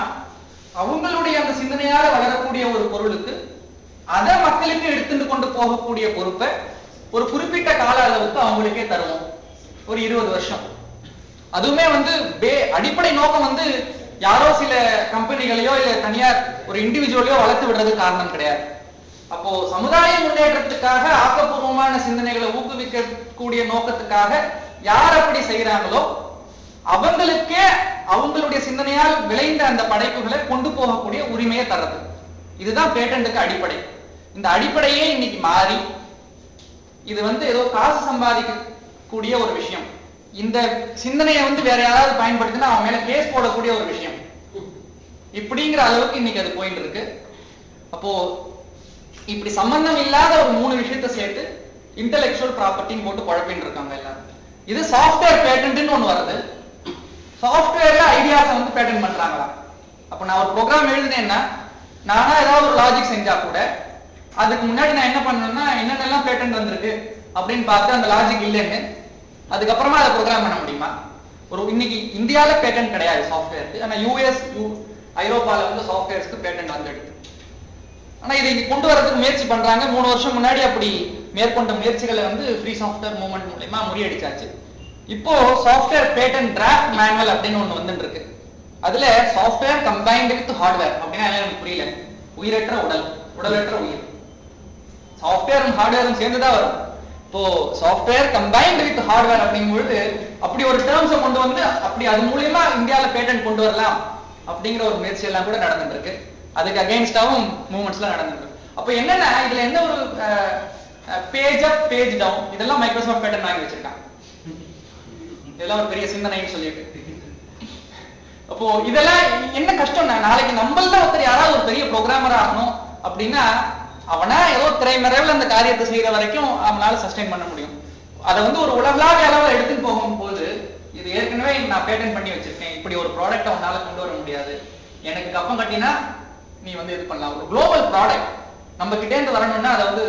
அவங்களுடைய அந்த சிந்தனையால வளரக்கூடிய ஒரு பொருளுக்கு அதை மக்களுக்கு எடுத்துட்டு கொண்டு போகக்கூடிய பொறுப்பை ஒரு குறிப்பிட்ட கால அளவுக்கு அவங்களுக்கே தருவோம். ஒரு இருபது வருஷம். அதுவுமே வந்து பே- அடிப்படை நோக்கம் வந்து யாரோ சில கம்பெனிகளையோ இல்ல தனியார் ஒரு இண்டிவிஜுவலையோ வளர்த்து விடுறது காரணம் கிடையாது. அப்போ சமுதாய முன்னேற்றத்துக்காக ஆக்கப்பூர்வமான சிந்தனைகளை ஊக்குவிக்கக்கூடிய நோக்கத்துக்காக யார் அப்படி செய்யறாங்களோ அவங்களுக்கே அவங்களுடைய சிந்தனையால் விளைந்த அந்த படைப்புகளை கொண்டு போகக்கூடிய உரிமையை தர்றது. இதுதான் பேட்டன்ட்டுக்கு அடிப்படை. இந்த அடிப்படையே இன்னைக்கு மாறி இது வந்து ஏதோ காசு சம்பாதிக்கக்கூடிய ஒரு விஷயம். இந்த சிந்தனையை வந்து வேற யாராவது பயன்படுத்தினா அவன் மேல கேஸ் போடக்கூடிய ஒரு விஷயம். இப்படிங்கிற அளவுக்கு இன்னைக்கு அது போயிட்டு இருக்கு அப்போ இப்படி சம்பந்தம் இல்லாத ஒரு மூணு விஷயத்தை சேர்த்து இன்டெலெக்சுவல் ப்ராப்பர்ட்டின்னு போட்டு குழப்பின்னு இருக்காங்க எல்லாரும். இது சாஃப்ட்வேர் பேட்டன்ட்னு ஒன்று வருது. சாஃப்ட்வேர்ல ஐடியாஸை வந்து பேட்டன் பண்றாங்களா? அப்ப நான் ஒரு ப்ரோக்ராம் எழுதினேன்னா நானா ஏதாவது ஒரு லாஜிக் செஞ்சா கூட அதுக்கு முன்னாடி நான் என்ன பண்ணணும்னா என்னென்னலாம் பேட்டன் வந்திருக்கு அப்படின்னு பார்த்து அந்த லாஜிக் இல்லைன்னு அதுக்கப்புறமா அதை ப்ரோக்ராம் பண்ண முடியுமா? ஒரு இன்னைக்கு இந்தியாவில பேட்டன் கிடையாது சாஃப்ட்வேருக்கு ஆனா யூஎஸ் ஐரோப்பால வந்து சாஃப்ட்வேர்ஸ்க்கு பேட்டன் வந்துடுது ஆனா இதை கொண்டு வரதுக்கு முயற்சி பண்றாங்க. மூணு வருஷம் முன்னாடி அப்படி மேற்கொண்ட முயற்சிகளை வந்து ஃப்ரீ சாஃப்ட்வேர் மூவ்மெண்ட் மூலயமா முறியடிச்சாச்சு. இப்போ சாஃப்ட்வேர் பேட்டன் டிராஃப்ட் மேனுவல் அப்படின்னு ஒண்ணு வந்துட்டு இருக்கு அதுல சாஃப்ட்வேர் கம்பைன்டு வித் ஹார்ட்வேர் அப்படின்னா எனக்கு புரியல? உயிரற்ற உடல் உடலற்ற உயிர். சாஃப்ட்வேரும் ஹார்ட்வேரும் சேர்ந்துதான் வரும். இப்போ சாஃப்ட்வேர் கம்பைன்டு வித் ஹார்ட்வேர் அப்படிங்கும்போது அப்படி ஒரு டேர்ம்ஸை கொண்டு வந்து அப்படி அது மூலியமா இந்தியாவில பேட்டன் கொண்டு வரலாம் அப்படிங்கிற ஒரு முயற்சி எல்லாம் கூட நடந்துட்டு இருக்கு அதுக்கு அகைன்ஸ்டாவும் மூவ்மெண்ட்ஸ்லாம் நடந்திருக்கு. அப்போ என்னன்னா இதுல என்ன ஒரு பேஜ் அப் பேஜ் டவுன் இதெல்லாம் மைக்ரோசாஃப்ட் பேட்டன் வாங்கி வச்சிருக்காங்க. இதெல்லாம் ஒரு பெரிய சிந்தனைன்னு சொல்லிட்டு. அப்போ இதெல்லாம் என்ன கஷ்டம்னா நாளைக்கு நம்மள்தான் ஒருத்தர் யாராவது ஒரு பெரிய ப்ரோக்ராமர் ஆகணும் அப்படின்னா அவனா ஏதோ திரைமறைவில் அந்த காரியத்தை செய்யற வரைக்கும் அவனால சஸ்டைன் பண்ண முடியும். அதை வந்து ஒரு உலகளாவிய அளவில் எடுத்துட்டு போகும்போது இது ஏற்கனவே நான் பேட்டன் பண்ணி வச்சிருக்கேன். இப்படி ஒரு ப்ராடக்ட் அவனால கொண்டு வர முடியாது. எனக்கு கப்பம் கட்டினா நீ வந்து இது பண்ணலாம். ஒரு குளோபல் ப்ராடக்ட் நம்ம கிட்டே இருந்து வரணும்னா அதை வந்து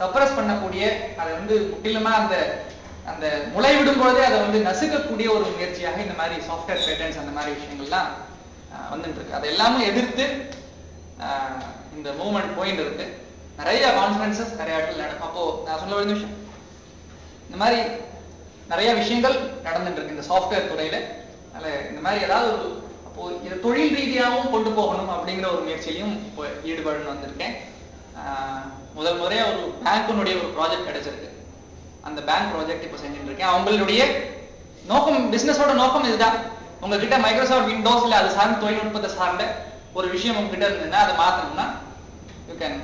சப்ரஸ் பண்ணக்கூடிய அதை வந்து முற்றிலுமா அந்த அந்த முளை விடும் பொழுதே அதை வந்து நசுக்கக்கூடிய ஒரு முயற்சியாக இந்த மாதிரி சாஃப்ட்வேர் பேட்டர்ன்ஸ் அந்த மாதிரி விஷயங்கள்லாம் வந்துட்டு இருக்கு அதை எல்லாமே எதிர்த்து இந்த மூவ்மெண்ட் போயிட்டு இருக்கு. நிறைய கான்ஃபரன்சஸ் நிறைய இடத்துல நடக்கும் அப்போ நான் சொல்ல வேண்டிய விஷயம் இந்த மாதிரி நிறைய விஷயங்கள் நடந்துட்டு இருக்கு இந்த சாஃப்ட்வேர் துறையில. அதனால இந்த மாதிரி ஏதாவது ஒரு அப்போ இதை தொழில் ரீதியாகவும் கொண்டு போகணும் அப்படிங்கிற ஒரு முயற்சியிலையும் இப்போ ஈடுபட்டு வந்திருக்கேன். முதல் முறையா ஒரு பேங்க்கினுடைய ஒரு ப்ராஜெக்ட் கிடைச்சிருக்கு. அந்த பேங்க் ப்ராஜெக்ட் இப்போ செஞ்சுட்டு இருக்கேன். அவங்களுடைய நோக்கம் பிசினஸோட நோக்கம் இதுதான். உங்ககிட்ட மைக்ரோசாஃப்ட் விண்டோஸ் இல்ல அது சார்ந்த தொழில்நுட்பத்தை சார்ந்த ஒரு விஷயம் உங்ககிட்ட இருந்ததுன்னா அதை மாத்தணும்னா யூ கேன்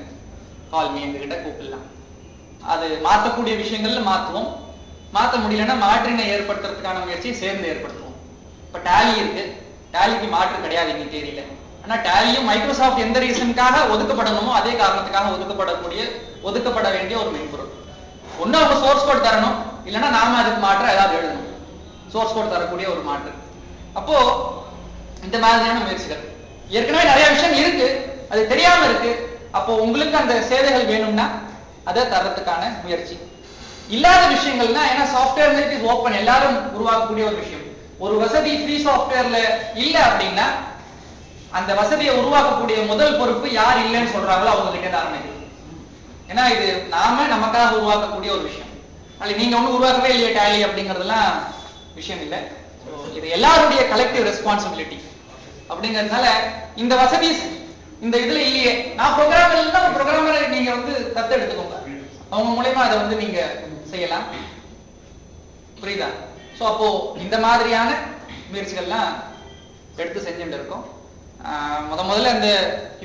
கால் மீ எங்ககிட்ட கூப்பிடலாம். அது மாற்றக்கூடிய விஷயங்கள்ல மாத்துவோம். மாற்ற முடியலன்னா மாற்றினை ஏற்படுத்துறதுக்கான முயற்சியை சேர்ந்து ஏற்படுத்துவோம். இப்ப டேலி இருக்கு. டேலிக்கு மாற்று கிடையாது இன்னைக்கு தேதியில ஆனா டேலியும் மைக்ரோசாஃப்ட் எந்த ரீசனுக்காக ஒதுக்கப்படணுமோ அதே காரணத்துக்காக ஒதுக்கப்படக்கூடிய ஒதுக்கப்பட வேண்டிய ஒரு மென்பொருள். ஒண்ணு அவங்க சோர்ஸ் கோட் தரணும். இல்லைன்னா நாம அதுக்கு மாற்ற ஏதாவது எழுதணும். சோர்ஸ் கோட் தரக்கூடிய ஒரு மாற்று. அப்போ இந்த மாதிரியான முயற்சிகள். ஏற்கனவே நிறைய விஷயம் இருக்கு. அது தெரியாம இருக்கு. அப்போ உங்களுக்கு அந்த சேவைகள் வேணும்னா அதை தர்றதுக்கான முயற்சி. இல்லாத விஷயங்கள்னா ஏன்னா சாஃப்ட்வேர் இஸ் ஓப்பன் எல்லாரும் உருவாக்கக்கூடிய ஒரு விஷயம். ஒரு வசதி ஃப்ரீ சாஃப்ட்வேர்ல இல்ல அப்படின்னா அந்த வசதியை உருவாக்கக்கூடிய முதல் பொறுப்பு யார் இல்லைன்னு சொல்றாங்களோ அவங்க கிட்ட தான் ஆரம்பிக்குது ஏன்னா இது நாம நமக்காக உருவாக்கக்கூடிய ஒரு விஷயம். அல்ல நீங்க ஒன்றும் உருவாக்கவே இல்லையே டேலி அப்படிங்கறதெல்லாம் விஷயம் இல்லை. இது எல்லாருடைய கலெக்டிவ் ரெஸ்பான்சிபிலிட்டி அப்படிங்கறதுனால இந்த வசதி இந்த இதுல இல்லையே. நான் ப்ரோக்ராமர் இருந்தா ப்ரோக்ராமரை நீங்க வந்து தத்து எடுத்துக்கோங்க அவங்க மூலயமா அதை வந்து நீங்க செய்யலாம். புரியுதா? ஸோ அப்போ இந்த மாதிரியான முயற்சிகள்லாம் எடுத்து செஞ்சுட்டு இருக்கோம். முத முதல்ல இந்த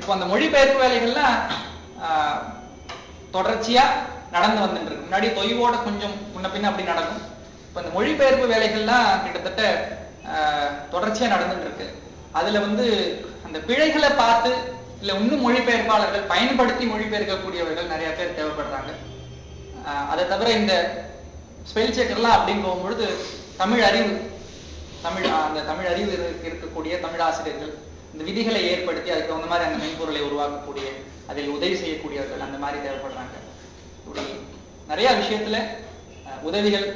இப்போ அந்த மொழிபெயர்ப்பு வேலைகள்லாம் தொடர்ச்சியாக தொடர்ச்சியா நடந்து வந்துட்டு இருக்கு. முன்னாடி தொய்வோட கொஞ்சம் முன்ன பின்ன அப்படி நடக்கும். இப்போ இந்த மொழிபெயர்ப்பு வேலைகள்லாம் கிட்டத்தட்ட தொடர்ச்சியாக தொடர்ச்சியா நடந்துட்டு இருக்கு. அதுல வந்து அந்த பிழைகளை பார்த்து இல்ல இன்னும் மொழிபெயர்ப்பாளர்கள் பயன்படுத்தி மொழிபெயர்க்கக்கூடியவர்கள் நிறைய பேர் தேவைப்படுறாங்க. அதை தவிர இந்த ஸ்பெல் செக்கர்லாம் அப்படின்னு போகும்பொழுது தமிழ் அறிவு தமிழ் அந்த தமிழ் அறிவு இருக்கக்கூடிய தமிழ் ஆசிரியர்கள் இந்த விதிகளை ஏற்படுத்தி அதுக்கு தகுந்த மாதிரி அந்த மென்பொருளை உருவாக்கக்கூடிய அதில் உதவி செய்யக்கூடியவர்கள் அந்த மாதிரி தேவைப்படுறாங்க. இப்படி நிறைய விஷயத்துல அஹ், உதவிகள்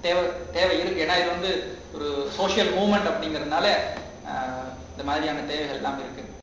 தேவை தேவை இருக்கு. ஏன்னா இது வந்து ஒரு சோஷியல் மூமெண்ட் அப்படிங்கறதுனால இந்த மாதிரியான தேவைகள் எல்லாம் இருக்கு.